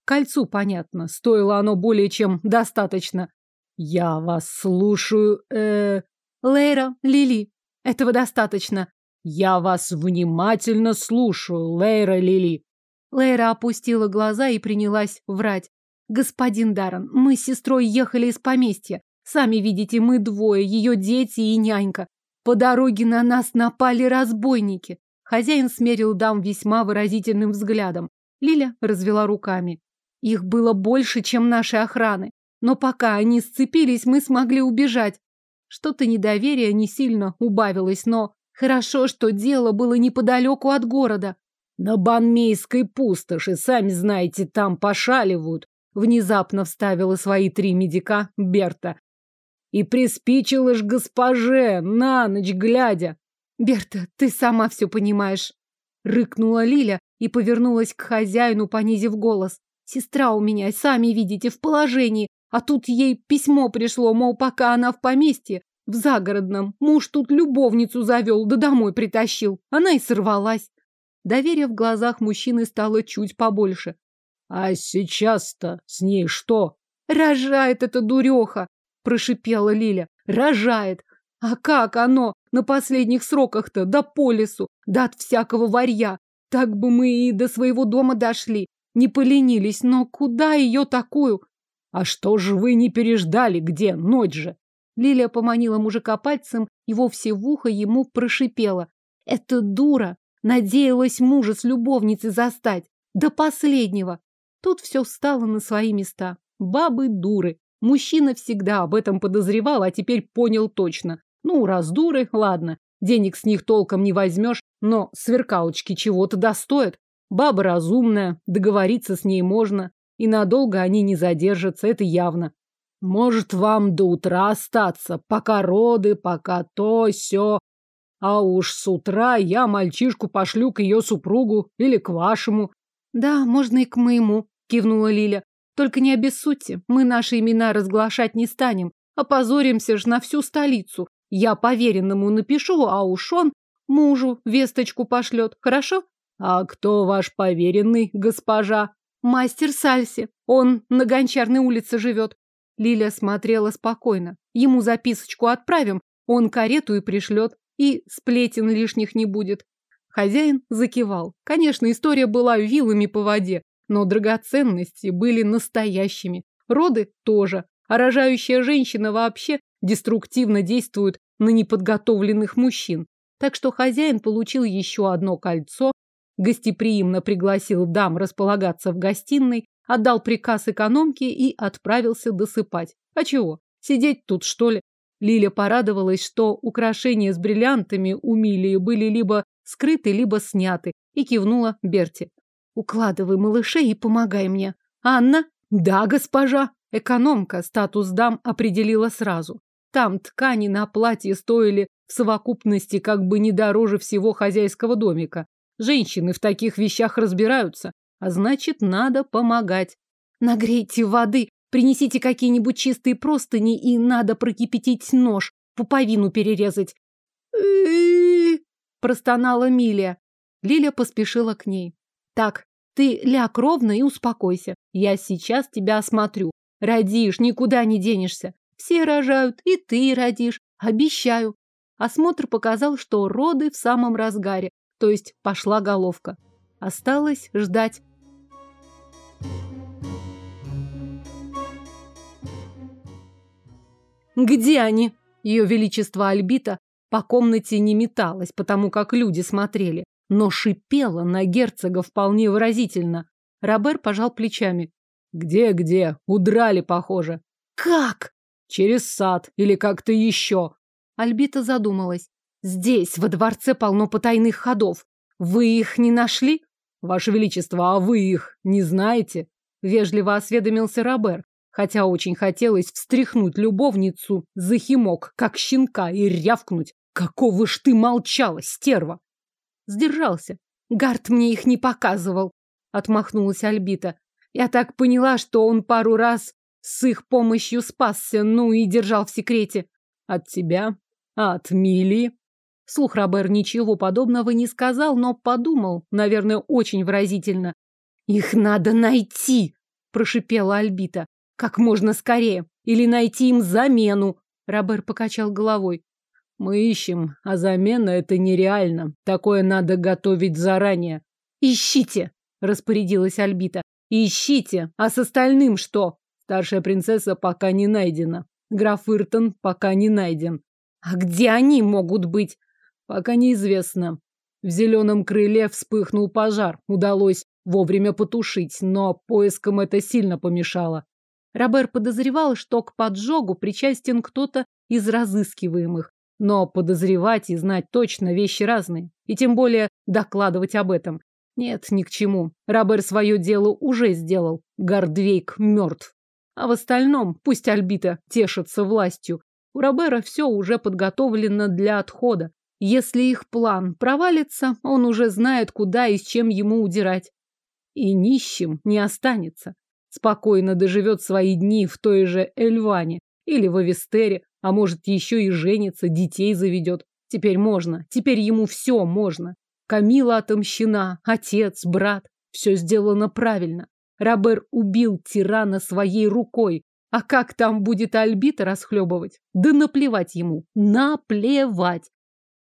Кольцу, понятно, стоило оно более чем достаточно. Я вас слушаю, э... Лейра, Лили, этого достаточно. Я вас внимательно слушаю, Лейра Лили. Лейра опустила глаза и принялась врать. Господин Даррен, мы с сестрой ехали из поместья. Сами видите, мы двое, ее дети и нянька. По дороге на нас напали разбойники. Хозяин смерил дам весьма выразительным взглядом. Лиля развела руками. Их было больше, чем наши охраны. Но пока они сцепились, мы смогли убежать. Что-то недоверие не сильно убавилось, но хорошо, что дело было неподалеку от города. На Банмейской пустоши, сами знаете, там пошаливают. Внезапно вставила свои три медика Берта. И приспичило ж госпоже, на ночь глядя. Берта, ты сама все понимаешь. Рыкнула Лиля и повернулась к хозяину, понизив голос. Сестра у меня, сами видите, в положении, а тут ей письмо пришло, мол, пока она в поместье, в загородном, муж тут любовницу завел, да домой притащил. Она и сорвалась. Доверие в глазах мужчины стало чуть побольше. А сейчас-то с ней что? Рожает эта дуреха, прошипела Лиля. Рожает. А как оно на последних сроках-то, да по лесу, да от всякого варья. Так бы мы и до своего дома дошли, не поленились, но куда ее такую? А что же вы не переждали, где ночь же? Лилия поманила мужика пальцем и вовсе в ухо ему прошипела. Это дура надеялась мужа с любовницей застать. До последнего. Тут все встало на свои места. Бабы дуры. Мужчина всегда об этом подозревал, а теперь понял точно. Ну, раз дуры, ладно. Денег с них толком не возьмешь, но сверкалочки чего-то достоят. Баба разумная, договориться с ней можно. И надолго они не задержатся, это явно. Может, вам до утра остаться, пока роды, пока то, сё. А уж с утра я мальчишку пошлю к ее супругу или к вашему. Да, можно и к моему, кивнула Лиля. Только не обессудьте, мы наши имена разглашать не станем. Опозоримся ж на всю столицу. Я поверенному напишу, а уж он мужу весточку пошлет. Хорошо? А кто ваш поверенный, госпожа? Мастер Сальси. Он на Гончарной улице живет. Лиля смотрела спокойно. Ему записочку отправим, он карету и пришлет, и сплетен лишних не будет. Хозяин закивал. Конечно, история была вилами по воде, но драгоценности были настоящими. Роды тоже. А рожающая женщина вообще деструктивно действует на неподготовленных мужчин. Так что хозяин получил еще одно кольцо, гостеприимно пригласил дам располагаться в гостиной, отдал приказ экономке и отправился досыпать. А чего? Сидеть тут, что ли? Лиля порадовалась, что украшения с бриллиантами у Милии были либо скрыты, либо сняты, и кивнула Берти. Укладывай малышей и помогай мне. Анна? Да, госпожа. Экономка статус дам определила сразу. Там ткани на платье стоили в совокупности как бы не дороже всего хозяйского домика. Женщины в таких вещах разбираются, а значит, надо помогать. Нагрейте воды, принесите какие-нибудь чистые простыни и надо прокипятить нож, пуповину перерезать. простонала Милия. Лиля поспешила к ней. Так, ты ляг ровно и успокойся. Я сейчас тебя осмотрю. Родишь, никуда не денешься. Все рожают, и ты родишь. Обещаю. Осмотр показал, что роды в самом разгаре, то есть пошла головка. Осталось ждать. Где они? Ее величество Альбита по комнате не металась, потому как люди смотрели но шипела на герцога вполне выразительно. Робер пожал плечами. Где-где? Удрали, похоже. Как? Через сад или как-то еще. Альбита задумалась. Здесь, во дворце, полно потайных ходов. Вы их не нашли? Ваше Величество, а вы их не знаете? Вежливо осведомился Робер, хотя очень хотелось встряхнуть любовницу за химок, как щенка, и рявкнуть. Какого ж ты молчала, стерва! Сдержался. Гард мне их не показывал, отмахнулась Альбита. Я так поняла, что он пару раз с их помощью спасся, ну и держал в секрете. От тебя? А от Мили? Слух Робер ничего подобного не сказал, но подумал, наверное, очень выразительно. «Их надо найти!» – прошипела Альбита. «Как можно скорее! Или найти им замену!» Робер покачал головой. «Мы ищем, а замена – это нереально. Такое надо готовить заранее». «Ищите!» – распорядилась Альбита. «Ищите! А с остальным что?» Старшая принцесса пока не найдена. Граф Иртон пока не найден. А где они могут быть? Пока неизвестно. В зеленом крыле вспыхнул пожар. Удалось вовремя потушить, но поискам это сильно помешало. Робер подозревал, что к поджогу причастен кто-то из разыскиваемых. Но подозревать и знать точно вещи разные. И тем более докладывать об этом. Нет, ни к чему. Робер свое дело уже сделал. Гордвейк мертв. А в остальном пусть Альбита тешится властью. У Робера все уже подготовлено для отхода. Если их план провалится, он уже знает, куда и с чем ему удирать. И нищим не останется. Спокойно доживет свои дни в той же Эльване или в Авестере, а может еще и женится, детей заведет. Теперь можно, теперь ему все можно. Камила отомщена, отец, брат. Все сделано правильно. Робер убил тирана своей рукой. А как там будет Альбита расхлебывать? Да наплевать ему. Наплевать.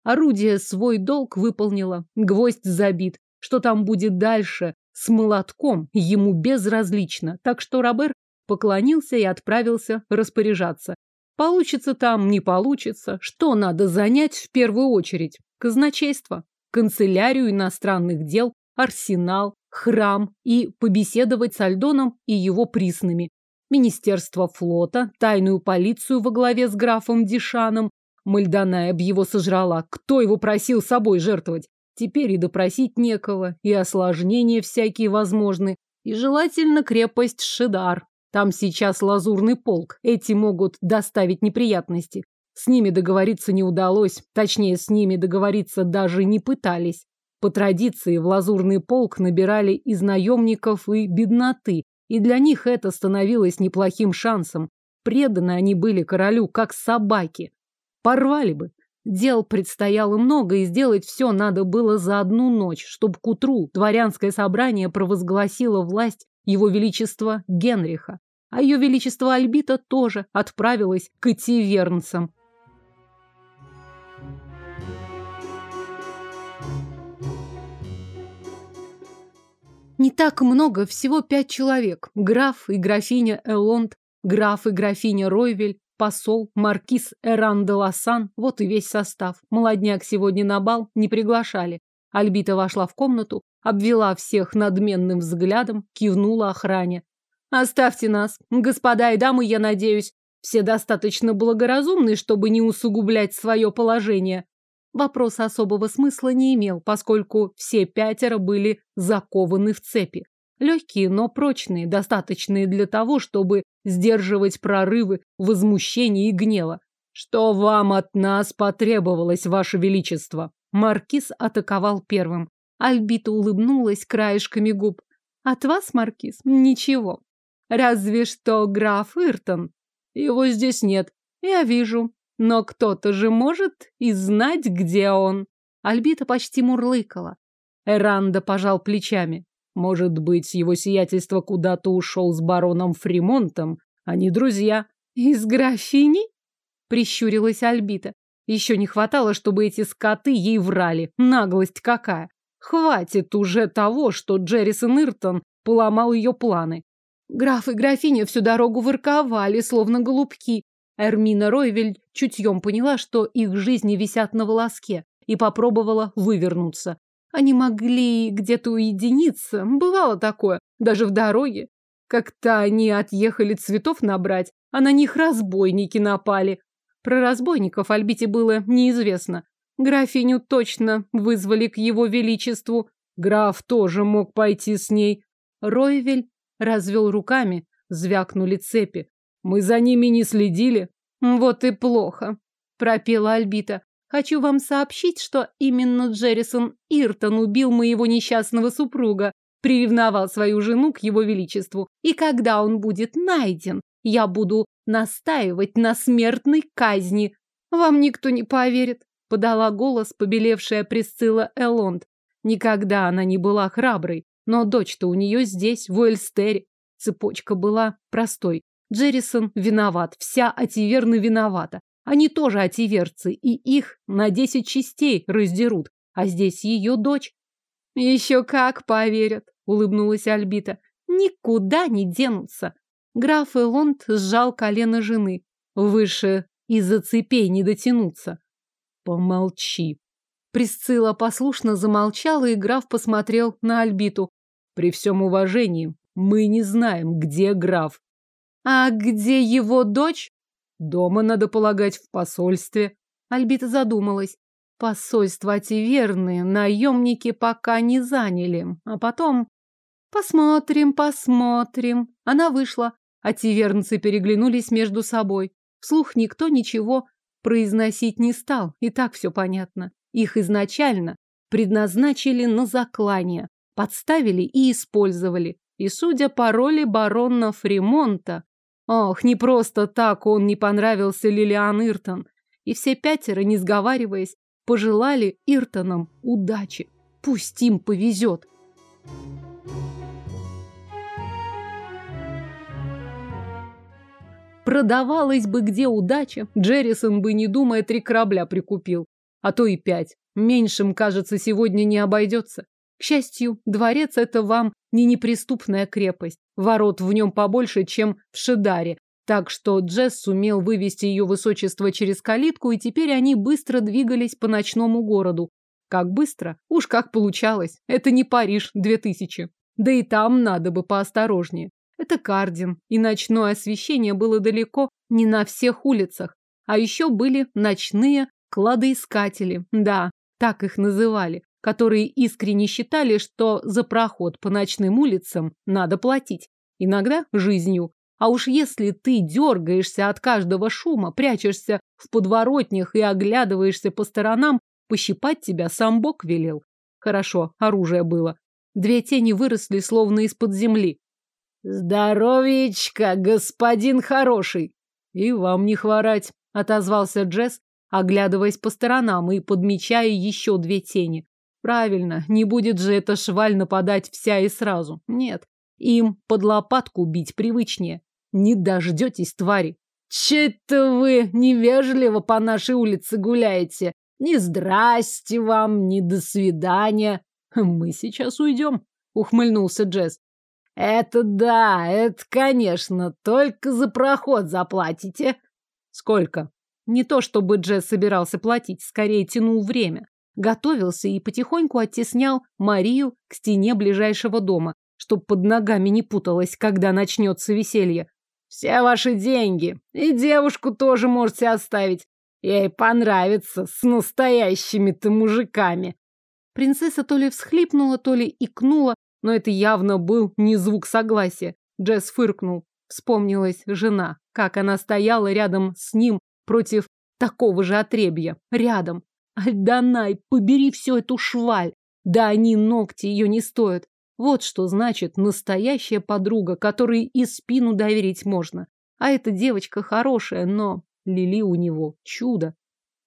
Орудие свой долг выполнило. Гвоздь забит. Что там будет дальше? С молотком ему безразлично. Так что Робер поклонился и отправился распоряжаться. Получится там, не получится. Что надо занять в первую очередь? Казначейство канцелярию иностранных дел, арсенал, храм и побеседовать с Альдоном и его приснами. Министерство флота, тайную полицию во главе с графом Дишаном. Мальданая б его сожрала. Кто его просил собой жертвовать? Теперь и допросить некого, и осложнения всякие возможны, и желательно крепость Шидар. Там сейчас лазурный полк, эти могут доставить неприятности. С ними договориться не удалось, точнее, с ними договориться даже не пытались. По традиции в лазурный полк набирали из наемников и бедноты, и для них это становилось неплохим шансом. Преданы они были королю, как собаки. Порвали бы. Дел предстояло много, и сделать все надо было за одну ночь, чтобы к утру дворянское собрание провозгласило власть его величества Генриха. А ее величество Альбита тоже отправилась к этивернцам. Не так много, всего пять человек. Граф и графиня Элонд, граф и графиня Ройвель, посол, маркиз Эран де Лассан. Вот и весь состав. Молодняк сегодня на бал не приглашали. Альбита вошла в комнату, обвела всех надменным взглядом, кивнула охране. «Оставьте нас, господа и дамы, я надеюсь. Все достаточно благоразумны, чтобы не усугублять свое положение. Вопрос особого смысла не имел, поскольку все пятеро были закованы в цепи. Легкие, но прочные, достаточные для того, чтобы сдерживать прорывы возмущения и гнева. Что вам от нас потребовалось, ваше величество? Маркиз атаковал первым. Альбита улыбнулась краешками губ. От вас, Маркиз, ничего. Разве что граф Иртон. Его здесь нет. Я вижу. Но кто-то же может и знать, где он. Альбита почти мурлыкала. Эранда пожал плечами. Может быть, его сиятельство куда-то ушел с бароном Фримонтом, они друзья. Из графини? Прищурилась Альбита. Еще не хватало, чтобы эти скоты ей врали. Наглость какая. Хватит уже того, что Джеррисон Иртон поломал ее планы. Граф и графиня всю дорогу ворковали, словно голубки, Эрмина Ройвель чутьем поняла, что их жизни висят на волоске, и попробовала вывернуться. Они могли где-то уединиться, бывало такое, даже в дороге. Как-то они отъехали цветов набрать, а на них разбойники напали. Про разбойников Альбите было неизвестно. Графиню точно вызвали к его величеству. Граф тоже мог пойти с ней. Ройвель развел руками, звякнули цепи. Мы за ними не следили. Вот и плохо, пропела Альбита. Хочу вам сообщить, что именно Джеррисон Иртон убил моего несчастного супруга, приревновал свою жену к его величеству. И когда он будет найден, я буду настаивать на смертной казни. Вам никто не поверит. подала голос побелевшая Присцилла Элонд. Никогда она не была храброй, но дочь-то у нее здесь, в Уэльстере. Цепочка была простой. Джеррисон виноват, вся Ативерна виновата. Они тоже ативерцы, и их на десять частей раздерут. А здесь ее дочь. Еще как поверят, улыбнулась Альбита. Никуда не денутся. Граф Элонд сжал колено жены. Выше из-за цепей не дотянуться. Помолчи. Присцилла послушно замолчала, и граф посмотрел на Альбиту. При всем уважении, мы не знаем, где граф. А где его дочь? Дома, надо полагать, в посольстве. Альбита задумалась. Посольство Тиверны наемники пока не заняли. А потом... Посмотрим, посмотрим. Она вышла. А тивернцы переглянулись между собой. Вслух никто ничего произносить не стал. И так все понятно. Их изначально предназначили на заклание. Подставили и использовали. И, судя по роли барона Фримонта, ох, не просто так он не понравился Лилиан Иртон. И все пятеро, не сговариваясь, пожелали Иртонам удачи. Пусть им повезет. Продавалась бы где удача, Джеррисон бы, не думая, три корабля прикупил. А то и пять. Меньшим, кажется, сегодня не обойдется. К счастью, дворец – это вам не неприступная крепость. Ворот в нем побольше, чем в Шидаре. Так что Джесс сумел вывести ее высочество через калитку, и теперь они быстро двигались по ночному городу. Как быстро? Уж как получалось. Это не Париж 2000. Да и там надо бы поосторожнее. Это Кардин, и ночное освещение было далеко не на всех улицах. А еще были ночные кладоискатели, да, так их называли, которые искренне считали, что за проход по ночным улицам надо платить, иногда жизнью. А уж если ты дергаешься от каждого шума, прячешься в подворотнях и оглядываешься по сторонам, пощипать тебя сам Бог велел. Хорошо, оружие было. Две тени выросли словно из-под земли. «Здоровичка, господин хороший!» «И вам не хворать», — отозвался Джесс, оглядываясь по сторонам и подмечая еще две тени. «Правильно, не будет же эта шваль нападать вся и сразу. Нет, им под лопатку бить привычнее. Не дождетесь, твари!» «Че-то вы невежливо по нашей улице гуляете? Ни здрасте вам, ни до свидания!» «Мы сейчас уйдем», — ухмыльнулся Джесс. Это да, это, конечно, только за проход заплатите. Сколько? Не то чтобы Джесс собирался платить, скорее тянул время. Готовился и потихоньку оттеснял Марию к стене ближайшего дома, чтоб под ногами не путалась, когда начнется веселье. Все ваши деньги. И девушку тоже можете оставить. Ей понравится с настоящими-то мужиками. Принцесса то ли всхлипнула, то ли икнула, но это явно был не звук согласия. Джесс фыркнул. Вспомнилась жена, как она стояла рядом с ним против такого же отребья. Рядом. Альданай, побери всю эту шваль. Да они ногти ее не стоят. Вот что значит настоящая подруга, которой и спину доверить можно. А эта девочка хорошая, но Лили у него чудо.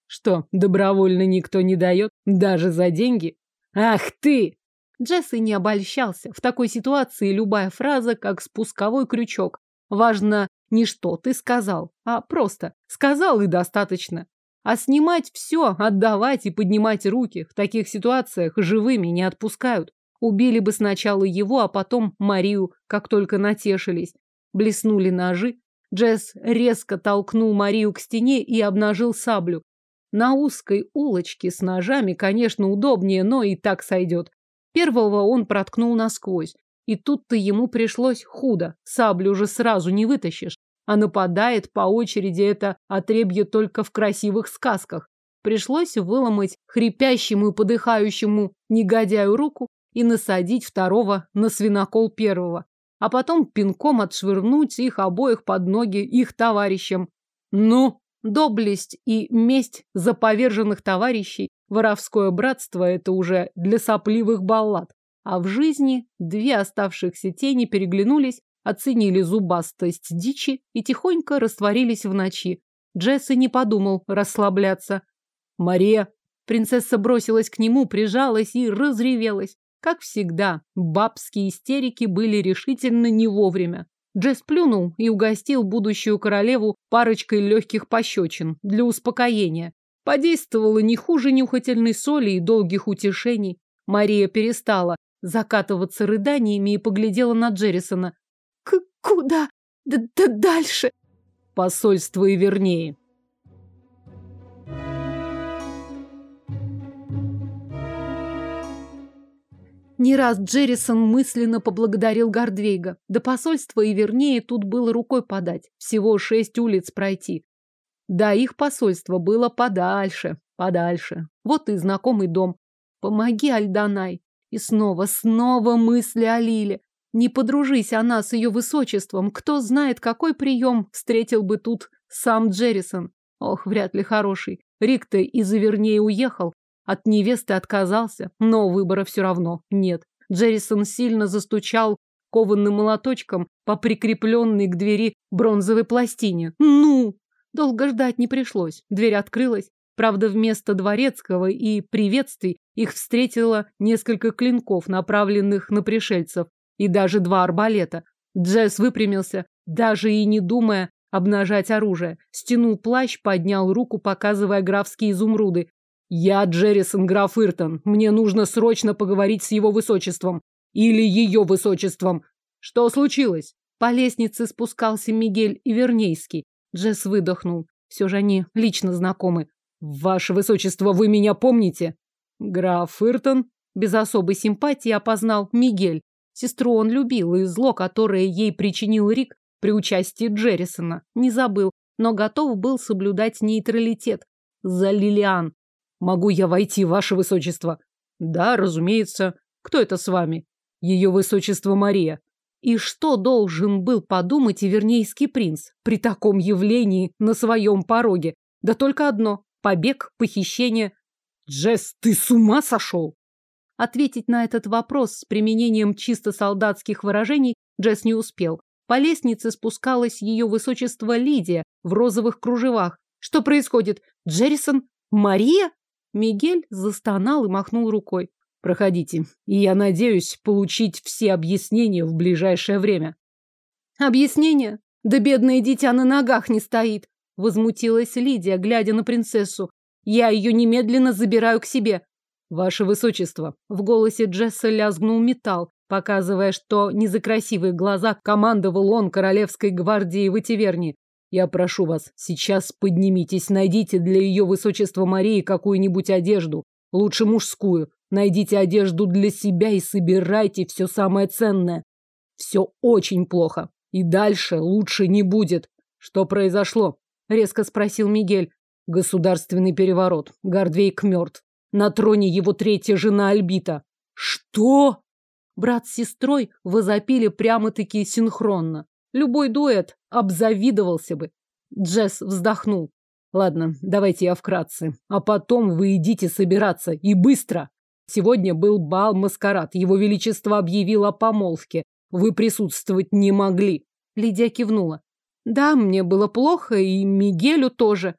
Что, добровольно никто не дает? Даже за деньги? Ах ты! Джесс и не обольщался. В такой ситуации любая фраза как спусковой крючок. Важно не что ты сказал, а просто сказал и достаточно. А снимать все, отдавать и поднимать руки в таких ситуациях живыми не отпускают. Убили бы сначала его, а потом Марию, как только натешились. Блеснули ножи. Джесс резко толкнул Марию к стене и обнажил саблю. На узкой улочке с ножами, конечно, удобнее, но и так сойдет. Первого он проткнул насквозь. И тут-то ему пришлось худо. Саблю уже сразу не вытащишь. А нападает по очереди это отребье только в красивых сказках. Пришлось выломать хрипящему и подыхающему негодяю руку и насадить второго на свинокол первого. А потом пинком отшвырнуть их обоих под ноги их товарищам. Ну, доблесть и месть за поверженных товарищей Воровское братство – это уже для сопливых баллад. А в жизни две оставшихся тени переглянулись, оценили зубастость дичи и тихонько растворились в ночи. Джесси не подумал расслабляться. Мария. Принцесса бросилась к нему, прижалась и разревелась. Как всегда, бабские истерики были решительно не вовремя. Джесс плюнул и угостил будущую королеву парочкой легких пощечин для успокоения. Подействовало не хуже нюхательной соли и долгих утешений. Мария перестала закатываться рыданиями и поглядела на Джеррисона. «Куда? Д -д Дальше?» «Посольство и вернее», Не раз Джеррисон мысленно поблагодарил Гордвейга. До посольства и вернее тут было рукой подать. Всего шесть улиц пройти. Да, их посольство было подальше, подальше. Вот и знакомый дом. Помоги, Альданай. И снова, снова мысли о Лиле. Не подружись она с ее высочеством, кто знает, какой прием встретил бы тут сам Джеррисон. Ох, вряд ли хороший. Рик-то из-за вернее уехал, от невесты отказался, но выбора все равно нет. Джеррисон сильно застучал кованым молоточком по прикрепленной к двери бронзовой пластине. Ну! Долго ждать не пришлось. Дверь открылась. Правда, вместо дворецкого и приветствий их встретило несколько клинков, направленных на пришельцев, и даже два арбалета. Джесс выпрямился, даже и не думая обнажать оружие. Стянул плащ, поднял руку, показывая графские изумруды. «Я Джеррисон граф Иртон. Мне нужно срочно поговорить с его высочеством. Или ее высочеством. Что случилось?» По лестнице спускался Мигель Ивернейский. Джесс выдохнул. Все же они лично знакомы. «Ваше высочество, вы меня помните?» Граф Иртон без особой симпатии опознал Мигель. Сестру он любил, и зло, которое ей причинил Рик при участии Джеррисона, не забыл, но готов был соблюдать нейтралитет. За Лилиан. Могу я войти, ваше высочество? Да, разумеется. Кто это с вами? Ее высочество Мария. И что должен был подумать Ивернейский принц при таком явлении на своем пороге? Да только одно – побег, похищение. Джесс, ты с ума сошел? Ответить на этот вопрос с применением чисто солдатских выражений Джесс не успел. По лестнице спускалось ее высочество Лидия в розовых кружевах. Что происходит? Джеррисон? Мария? Мигель застонал и махнул рукой. Проходите, и я надеюсь получить все объяснения в ближайшее время. Объяснения? Да бедное дитя на ногах не стоит, возмутилась Лидия, глядя на принцессу. Я ее немедленно забираю к себе. Ваше высочество, в голосе Джесса лязгнул металл, показывая, что не за красивые глаза командовал он королевской гвардией в Этиверне. Я прошу вас, сейчас поднимитесь, найдите для ее высочества Марии какую-нибудь одежду, лучше мужскую. Найдите одежду для себя и собирайте все самое ценное. Все очень плохо. И дальше лучше не будет. Что произошло? Резко спросил Мигель. Государственный переворот. Гордвейк мертв. На троне его третья жена Альбита. Что? Брат с сестрой возопили прямо-таки синхронно. Любой дуэт обзавидовался бы. Джесс вздохнул. Ладно, давайте я вкратце. А потом вы идите собираться. И быстро. Сегодня был бал-маскарад. Его Величество объявил о помолвке. Вы присутствовать не могли. Лидия кивнула. Да, мне было плохо, и Мигелю тоже.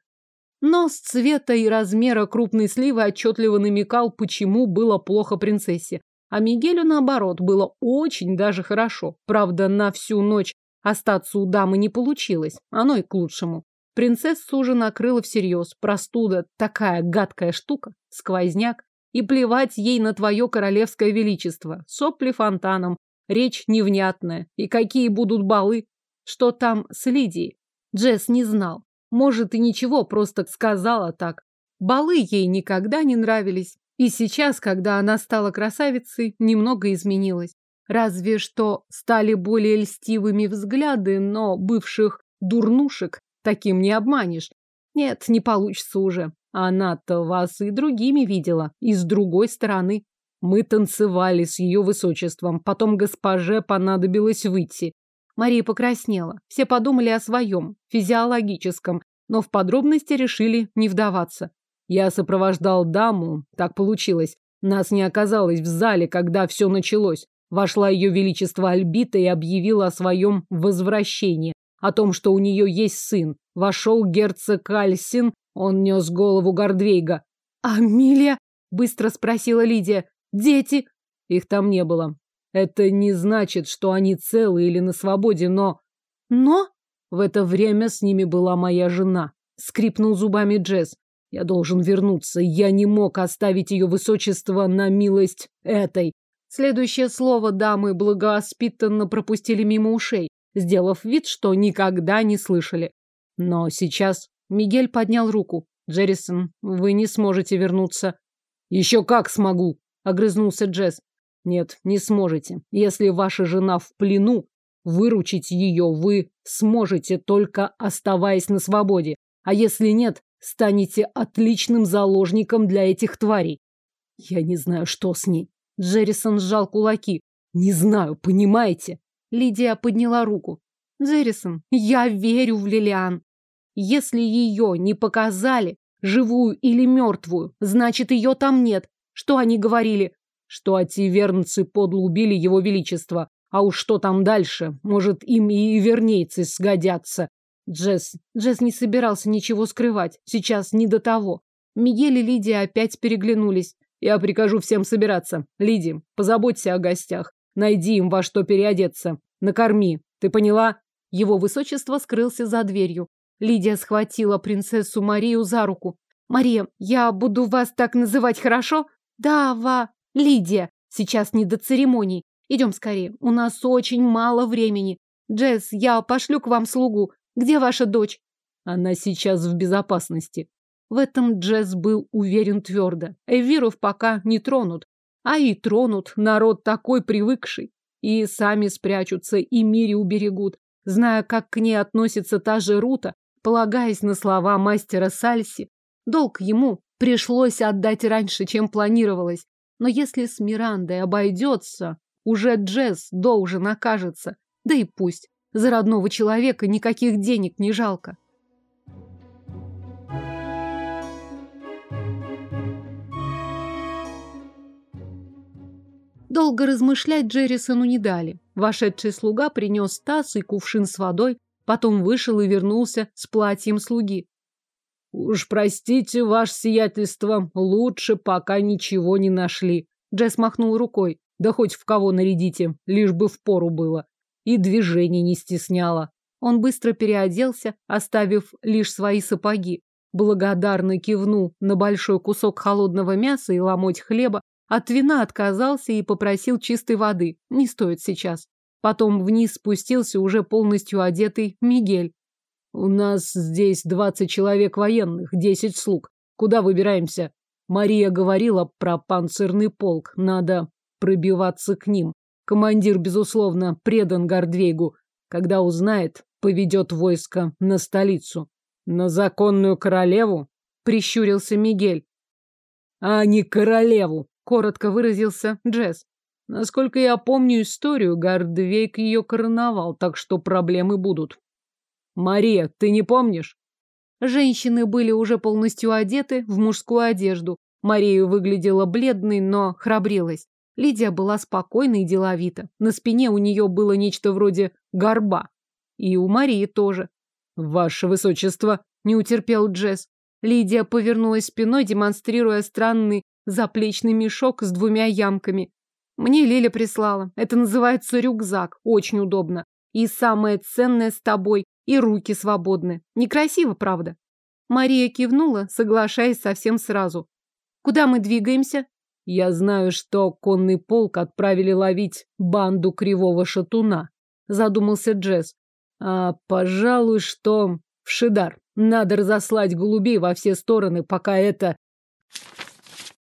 Но с цвета и размера крупной сливы отчетливо намекал, почему было плохо принцессе. А Мигелю, наоборот, было очень даже хорошо. Правда, на всю ночь Остаться у дамы не получилось, оно и к лучшему. Принцессу уже накрыла всерьез. Простуда – такая гадкая штука, сквозняк. И плевать ей на твое королевское величество. Сопли фонтаном, речь невнятная. И какие будут балы? Что там с Лидией? Джесс не знал. Может, и ничего, просто сказала так. Балы ей никогда не нравились. И сейчас, когда она стала красавицей, немного изменилась. Разве что стали более льстивыми взгляды, но бывших дурнушек таким не обманешь. Нет, не получится уже. Она-то вас и другими видела, и с другой стороны. Мы танцевали с ее высочеством, потом госпоже понадобилось выйти. Мария покраснела. Все подумали о своем, физиологическом, но в подробности решили не вдаваться. Я сопровождал даму, так получилось. Нас не оказалось в зале, когда все началось. Вошла ее величество Альбита и объявила о своем возвращении, о том, что у нее есть сын. Вошел герцог Альсин, он нес голову Гордвейга. А Милия? Быстро спросила Лидия. Дети? Их там не было. Это не значит, что они целы или на свободе, но... Но? В это время с ними была моя жена. Скрипнул зубами Джесс. Я должен вернуться. Я не мог оставить ее высочество на милость этой. Следующее слово дамы благовоспитанно пропустили мимо ушей, сделав вид, что никогда не слышали. Но сейчас Мигель поднял руку. «Джеррисон, вы не сможете вернуться». «Еще как смогу!» — огрызнулся Джесс. «Нет, не сможете. Если ваша жена в плену, выручить ее вы сможете, только оставаясь на свободе. А если нет, станете отличным заложником для этих тварей. Я не знаю, что с ней. Джеррисон сжал кулаки. Не знаю, понимаете? Лидия подняла руку. Джеррисон, я верю в Лилиан. Если ее не показали, живую или мертвую, значит, ее там нет. Что они говорили? Что ативернцы подло убили его величество. А уж что там дальше? Может, им и вернейцы сгодятся. Джесс. Джесс не собирался ничего скрывать. Сейчас не до того. Мигель и Лидия опять переглянулись. Я прикажу всем собираться. Лиди, позаботься о гостях. Найди им во что переодеться. Накорми. Ты поняла? Его высочество скрылся за дверью. Лидия схватила принцессу Марию за руку. «Мария, я буду вас так называть, хорошо?» «Да, Ва. Лидия. Сейчас не до церемоний. Идем скорее. У нас очень мало времени. Джесс, я пошлю к вам слугу. Где ваша дочь? Она сейчас в безопасности. В этом Джесс был уверен твердо. Эвиров пока не тронут. А и тронут. Народ такой привыкший. И сами спрячутся, и Мири уберегут. Зная, как к ней относится та же Рута, полагаясь на слова мастера Сальси, долг ему пришлось отдать раньше, чем планировалось. Но если с Мирандой обойдется, уже Джесс должен окажется. Да и пусть. За родного человека никаких денег не жалко. Долго размышлять Джеррисону не дали. Вошедший слуга принес таз и кувшин с водой, потом вышел и вернулся с платьем слуги. «Уж простите, ваше сиятельство, лучше пока ничего не нашли». Джесс махнул рукой. «Да хоть в кого нарядите, лишь бы в пору было и движений не стесняла. Он быстро переоделся, оставив лишь свои сапоги. Благодарно кивнул на большой кусок холодного мяса и ломоть хлеба, от вина отказался и попросил чистой воды. Не стоит сейчас. Потом вниз спустился уже полностью одетый Мигель. У нас здесь двадцать человек военных, десять слуг. Куда выбираемся? Мария говорила про панцирный полк. Надо пробиваться к ним. Командир, безусловно, предан Гордвейгу. Когда узнает, поведет войско на столицу. На законную королеву? Прищурился Мигель. А не королеву, коротко выразился Джесс. Насколько я помню историю, Гордвейг ее короновал, так что проблемы будут. Мария, ты не помнишь? Женщины были уже полностью одеты в мужскую одежду. Мария выглядела бледной, но храбрилась. Лидия была спокойна и деловита. На спине у нее было нечто вроде горба. И у Марии тоже. «Ваше высочество!» – не утерпел Джесс. Лидия повернулась спиной, демонстрируя странный заплечный мешок с двумя ямками. Мне Лиля прислала. Это называется рюкзак. Очень удобно. И самое ценное с тобой. И руки свободны. Некрасиво, правда? Мария кивнула, соглашаясь совсем сразу. Куда мы двигаемся? Я знаю, что конный полк отправили ловить банду кривого шатуна, задумался Джесс. А, пожалуй, что в Шидар. Надо разослать голубей во все стороны, пока это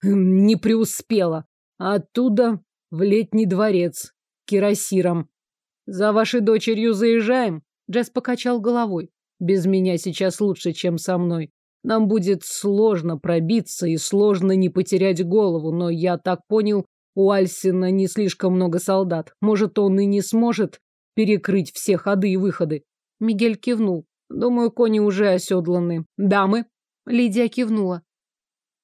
не преуспело. Оттуда в летний дворец кирасиром. За вашей дочерью заезжаем? Джесс покачал головой. Без меня сейчас лучше, чем со мной. Нам будет сложно пробиться и сложно не потерять голову, но я так понял, у Альсина не слишком много солдат. Может, он и не сможет перекрыть все ходы и выходы. Мигель кивнул. Думаю, кони уже оседланы. Дамы? Лидия кивнула.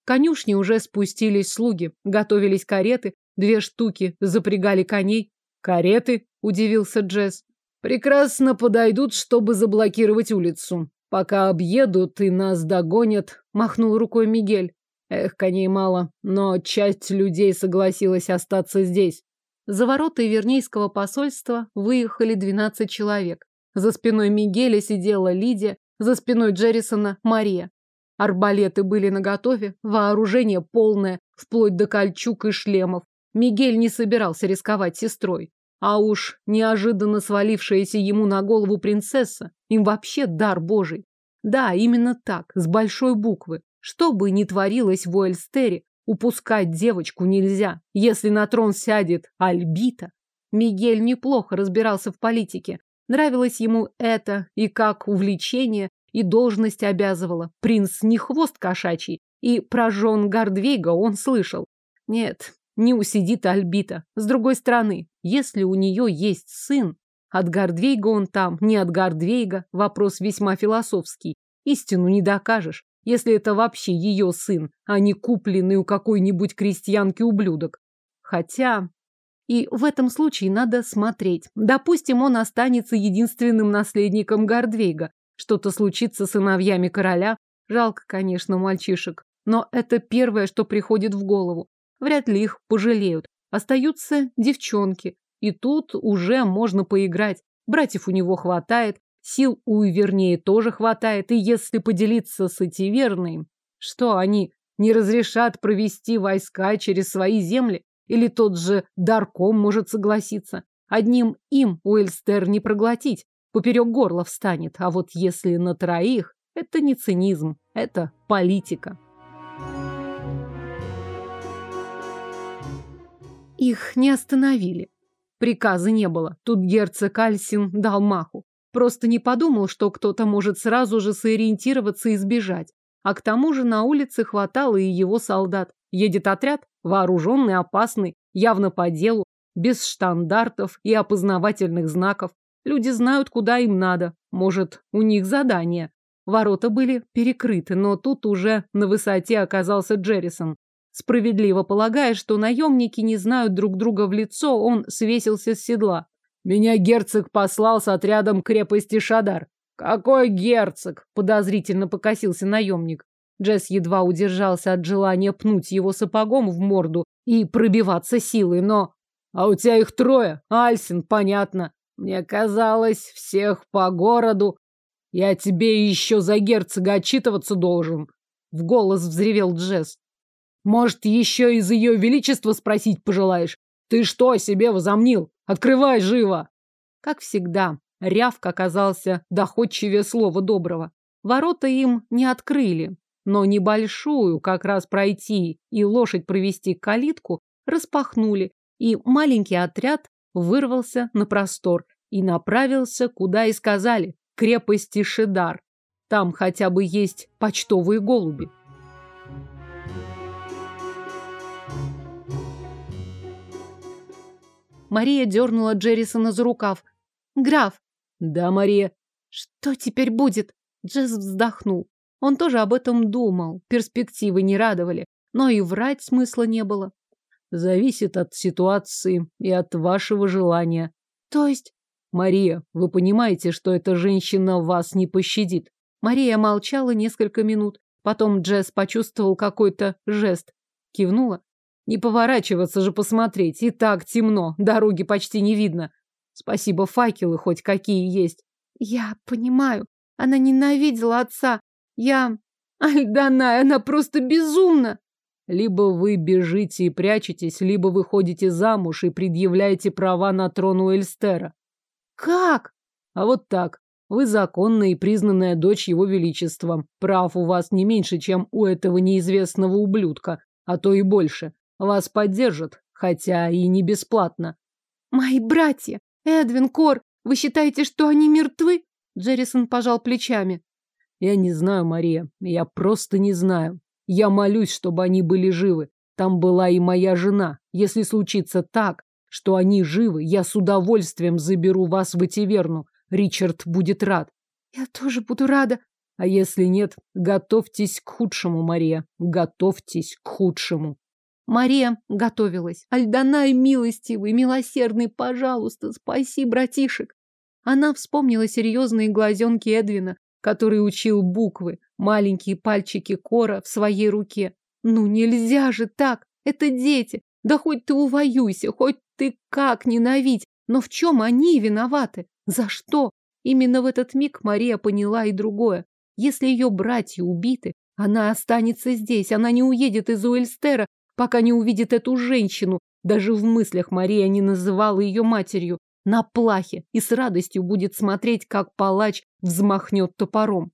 Конюшни уже спустились слуги, готовились кареты, две штуки запрягали коней. Кареты? Удивился Джесс. Прекрасно подойдут, чтобы заблокировать улицу. Пока объедут и нас догонят, махнул рукой Мигель. Эх, коней мало, но часть людей согласилась остаться здесь. За ворота Ивернейского посольства выехали 12 человек. За спиной Мигеля сидела Лидия, за спиной Джеррисона Мария. Арбалеты были наготове, вооружение полное, вплоть до кольчуг и шлемов. Мигель не собирался рисковать сестрой. А уж неожиданно свалившаяся ему на голову принцесса, им вообще дар божий. Да, именно так, с большой буквы. Что бы ни творилось в Уэльстере, упускать девочку нельзя. Если на трон сядет Альбита. Мигель неплохо разбирался в политике. Нравилось ему это и как увлечение, и должность обязывала. Принц не хвост кошачий, и про жен Гардвейга он слышал. Нет, не усидит Альбита. С другой стороны, если у нее есть сын, от Гардвейга он там, не от Гардвейга, вопрос весьма философский. Истину не докажешь, если это вообще ее сын, а не купленный у какой-нибудь крестьянки ублюдок. Хотя... И в этом случае надо смотреть. Допустим, он останется единственным наследником Гардвейга. Что-то случится с сыновьями короля. Жалко, конечно, мальчишек. Но это первое, что приходит в голову. Вряд ли их пожалеют. Остаются девчонки. И тут уже можно поиграть. Братьев у него хватает, сил у Ивернее тоже хватает. И если поделиться с Этиверной, что они не разрешат провести войска через свои земли? Или тот же Дарком может согласиться? Одним им Уэльстер не проглотить, поперек горла встанет. А вот если на троих, это не цинизм, это политика. Их не остановили. Приказа не было. Тут герцог Альсин дал маху. Просто не подумал, что кто-то может сразу же сориентироваться и сбежать. А к тому же на улице хватало и его солдат. Едет отряд, вооруженный, опасный, явно по делу, без штандартов и опознавательных знаков. Люди знают, куда им надо. Может, у них задание. Ворота были перекрыты, но тут уже на высоте оказался Джеррисон. Справедливо полагая, что наемники не знают друг друга в лицо, он свесился с седла. «Меня герцог послал с отрядом крепости Шадар». «Какой герцог?» – подозрительно покосился наемник. Джесс едва удержался от желания пнуть его сапогом в морду и пробиваться силой, но... «А у тебя их трое, Альсин, понятно. Мне казалось, всех по городу. Я тебе еще за герцога отчитываться должен». В голос взревел Джесс. Может, еще из ее величества спросить пожелаешь? Ты что о себе возомнил? Открывай живо!» Как всегда, Рявк оказался доходчивее слова доброго. Ворота им не открыли, но небольшую как раз пройти и лошадь провести калитку распахнули, и маленький отряд вырвался на простор и направился, куда и сказали, крепости Шедар. Там хотя бы есть почтовые голуби. Мария дернула Джеррисона за рукав. «Граф!» «Да, Мария!» «Что теперь будет?» Джесс вздохнул. Он тоже об этом думал. Перспективы не радовали. Но и врать смысла не было. Зависит от ситуации и от вашего желания. То есть? Мария, вы понимаете, что эта женщина вас не пощадит? Мария молчала несколько минут. Потом Джесс почувствовал какой-то жест. Кивнула. Не поворачиваться же посмотреть. И так темно, дороги почти не видно. Спасибо, факелы хоть какие есть. Я понимаю. Она ненавидела отца. Я... Альдана, она просто безумна. Либо вы бежите и прячетесь, либо вы ходите замуж и предъявляете права на трон Уэльстера. Как? А вот так. Вы законная и признанная дочь его величества. Прав у вас не меньше, чем у этого неизвестного ублюдка, а то и больше. Вас поддержат, хотя и не бесплатно. Мои братья, Эдвин, Кор, вы считаете, что они мертвы? Джеррисон пожал плечами. Я не знаю, Мария, я просто не знаю. Я молюсь, чтобы они были живы. Там была и моя жена. Если случится так, что они живы, я с удовольствием заберу вас в Этиверну. Ричард будет рад. Я тоже буду рада. А если нет, готовьтесь к худшему, Мария. Готовьтесь к худшему. Мария готовилась. Альданай милостивый, милосердный, пожалуйста, спаси братишек. Она вспомнила серьезные глазенки Эдвина, который учил буквы, маленькие пальчики Кора в своей руке. Ну нельзя же так! Это дети! Да хоть ты увоюйся, хоть ты как ненавидь, но в чем они виноваты? За что? Именно в этот миг Мария поняла и другое. Если ее братья убиты, она останется здесь, она не уедет из Уэльстера, пока не увидит эту женщину. Даже в мыслях Мария не называла ее матерью. На плахе и с радостью будет смотреть, как палач взмахнет топором.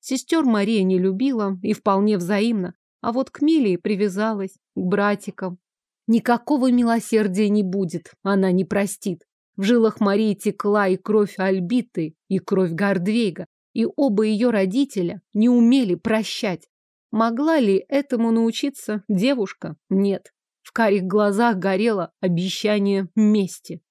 Сестер Мария не любила и вполне взаимно, а вот к Милии привязалась, к братикам. Никакого милосердия не будет, она не простит. В жилах Марии текла и кровь Альбиты, и кровь Гордвейга, и оба ее родителя не умели прощать. Могла ли этому научиться девушка? Нет. В карих глазах горело обещание мести.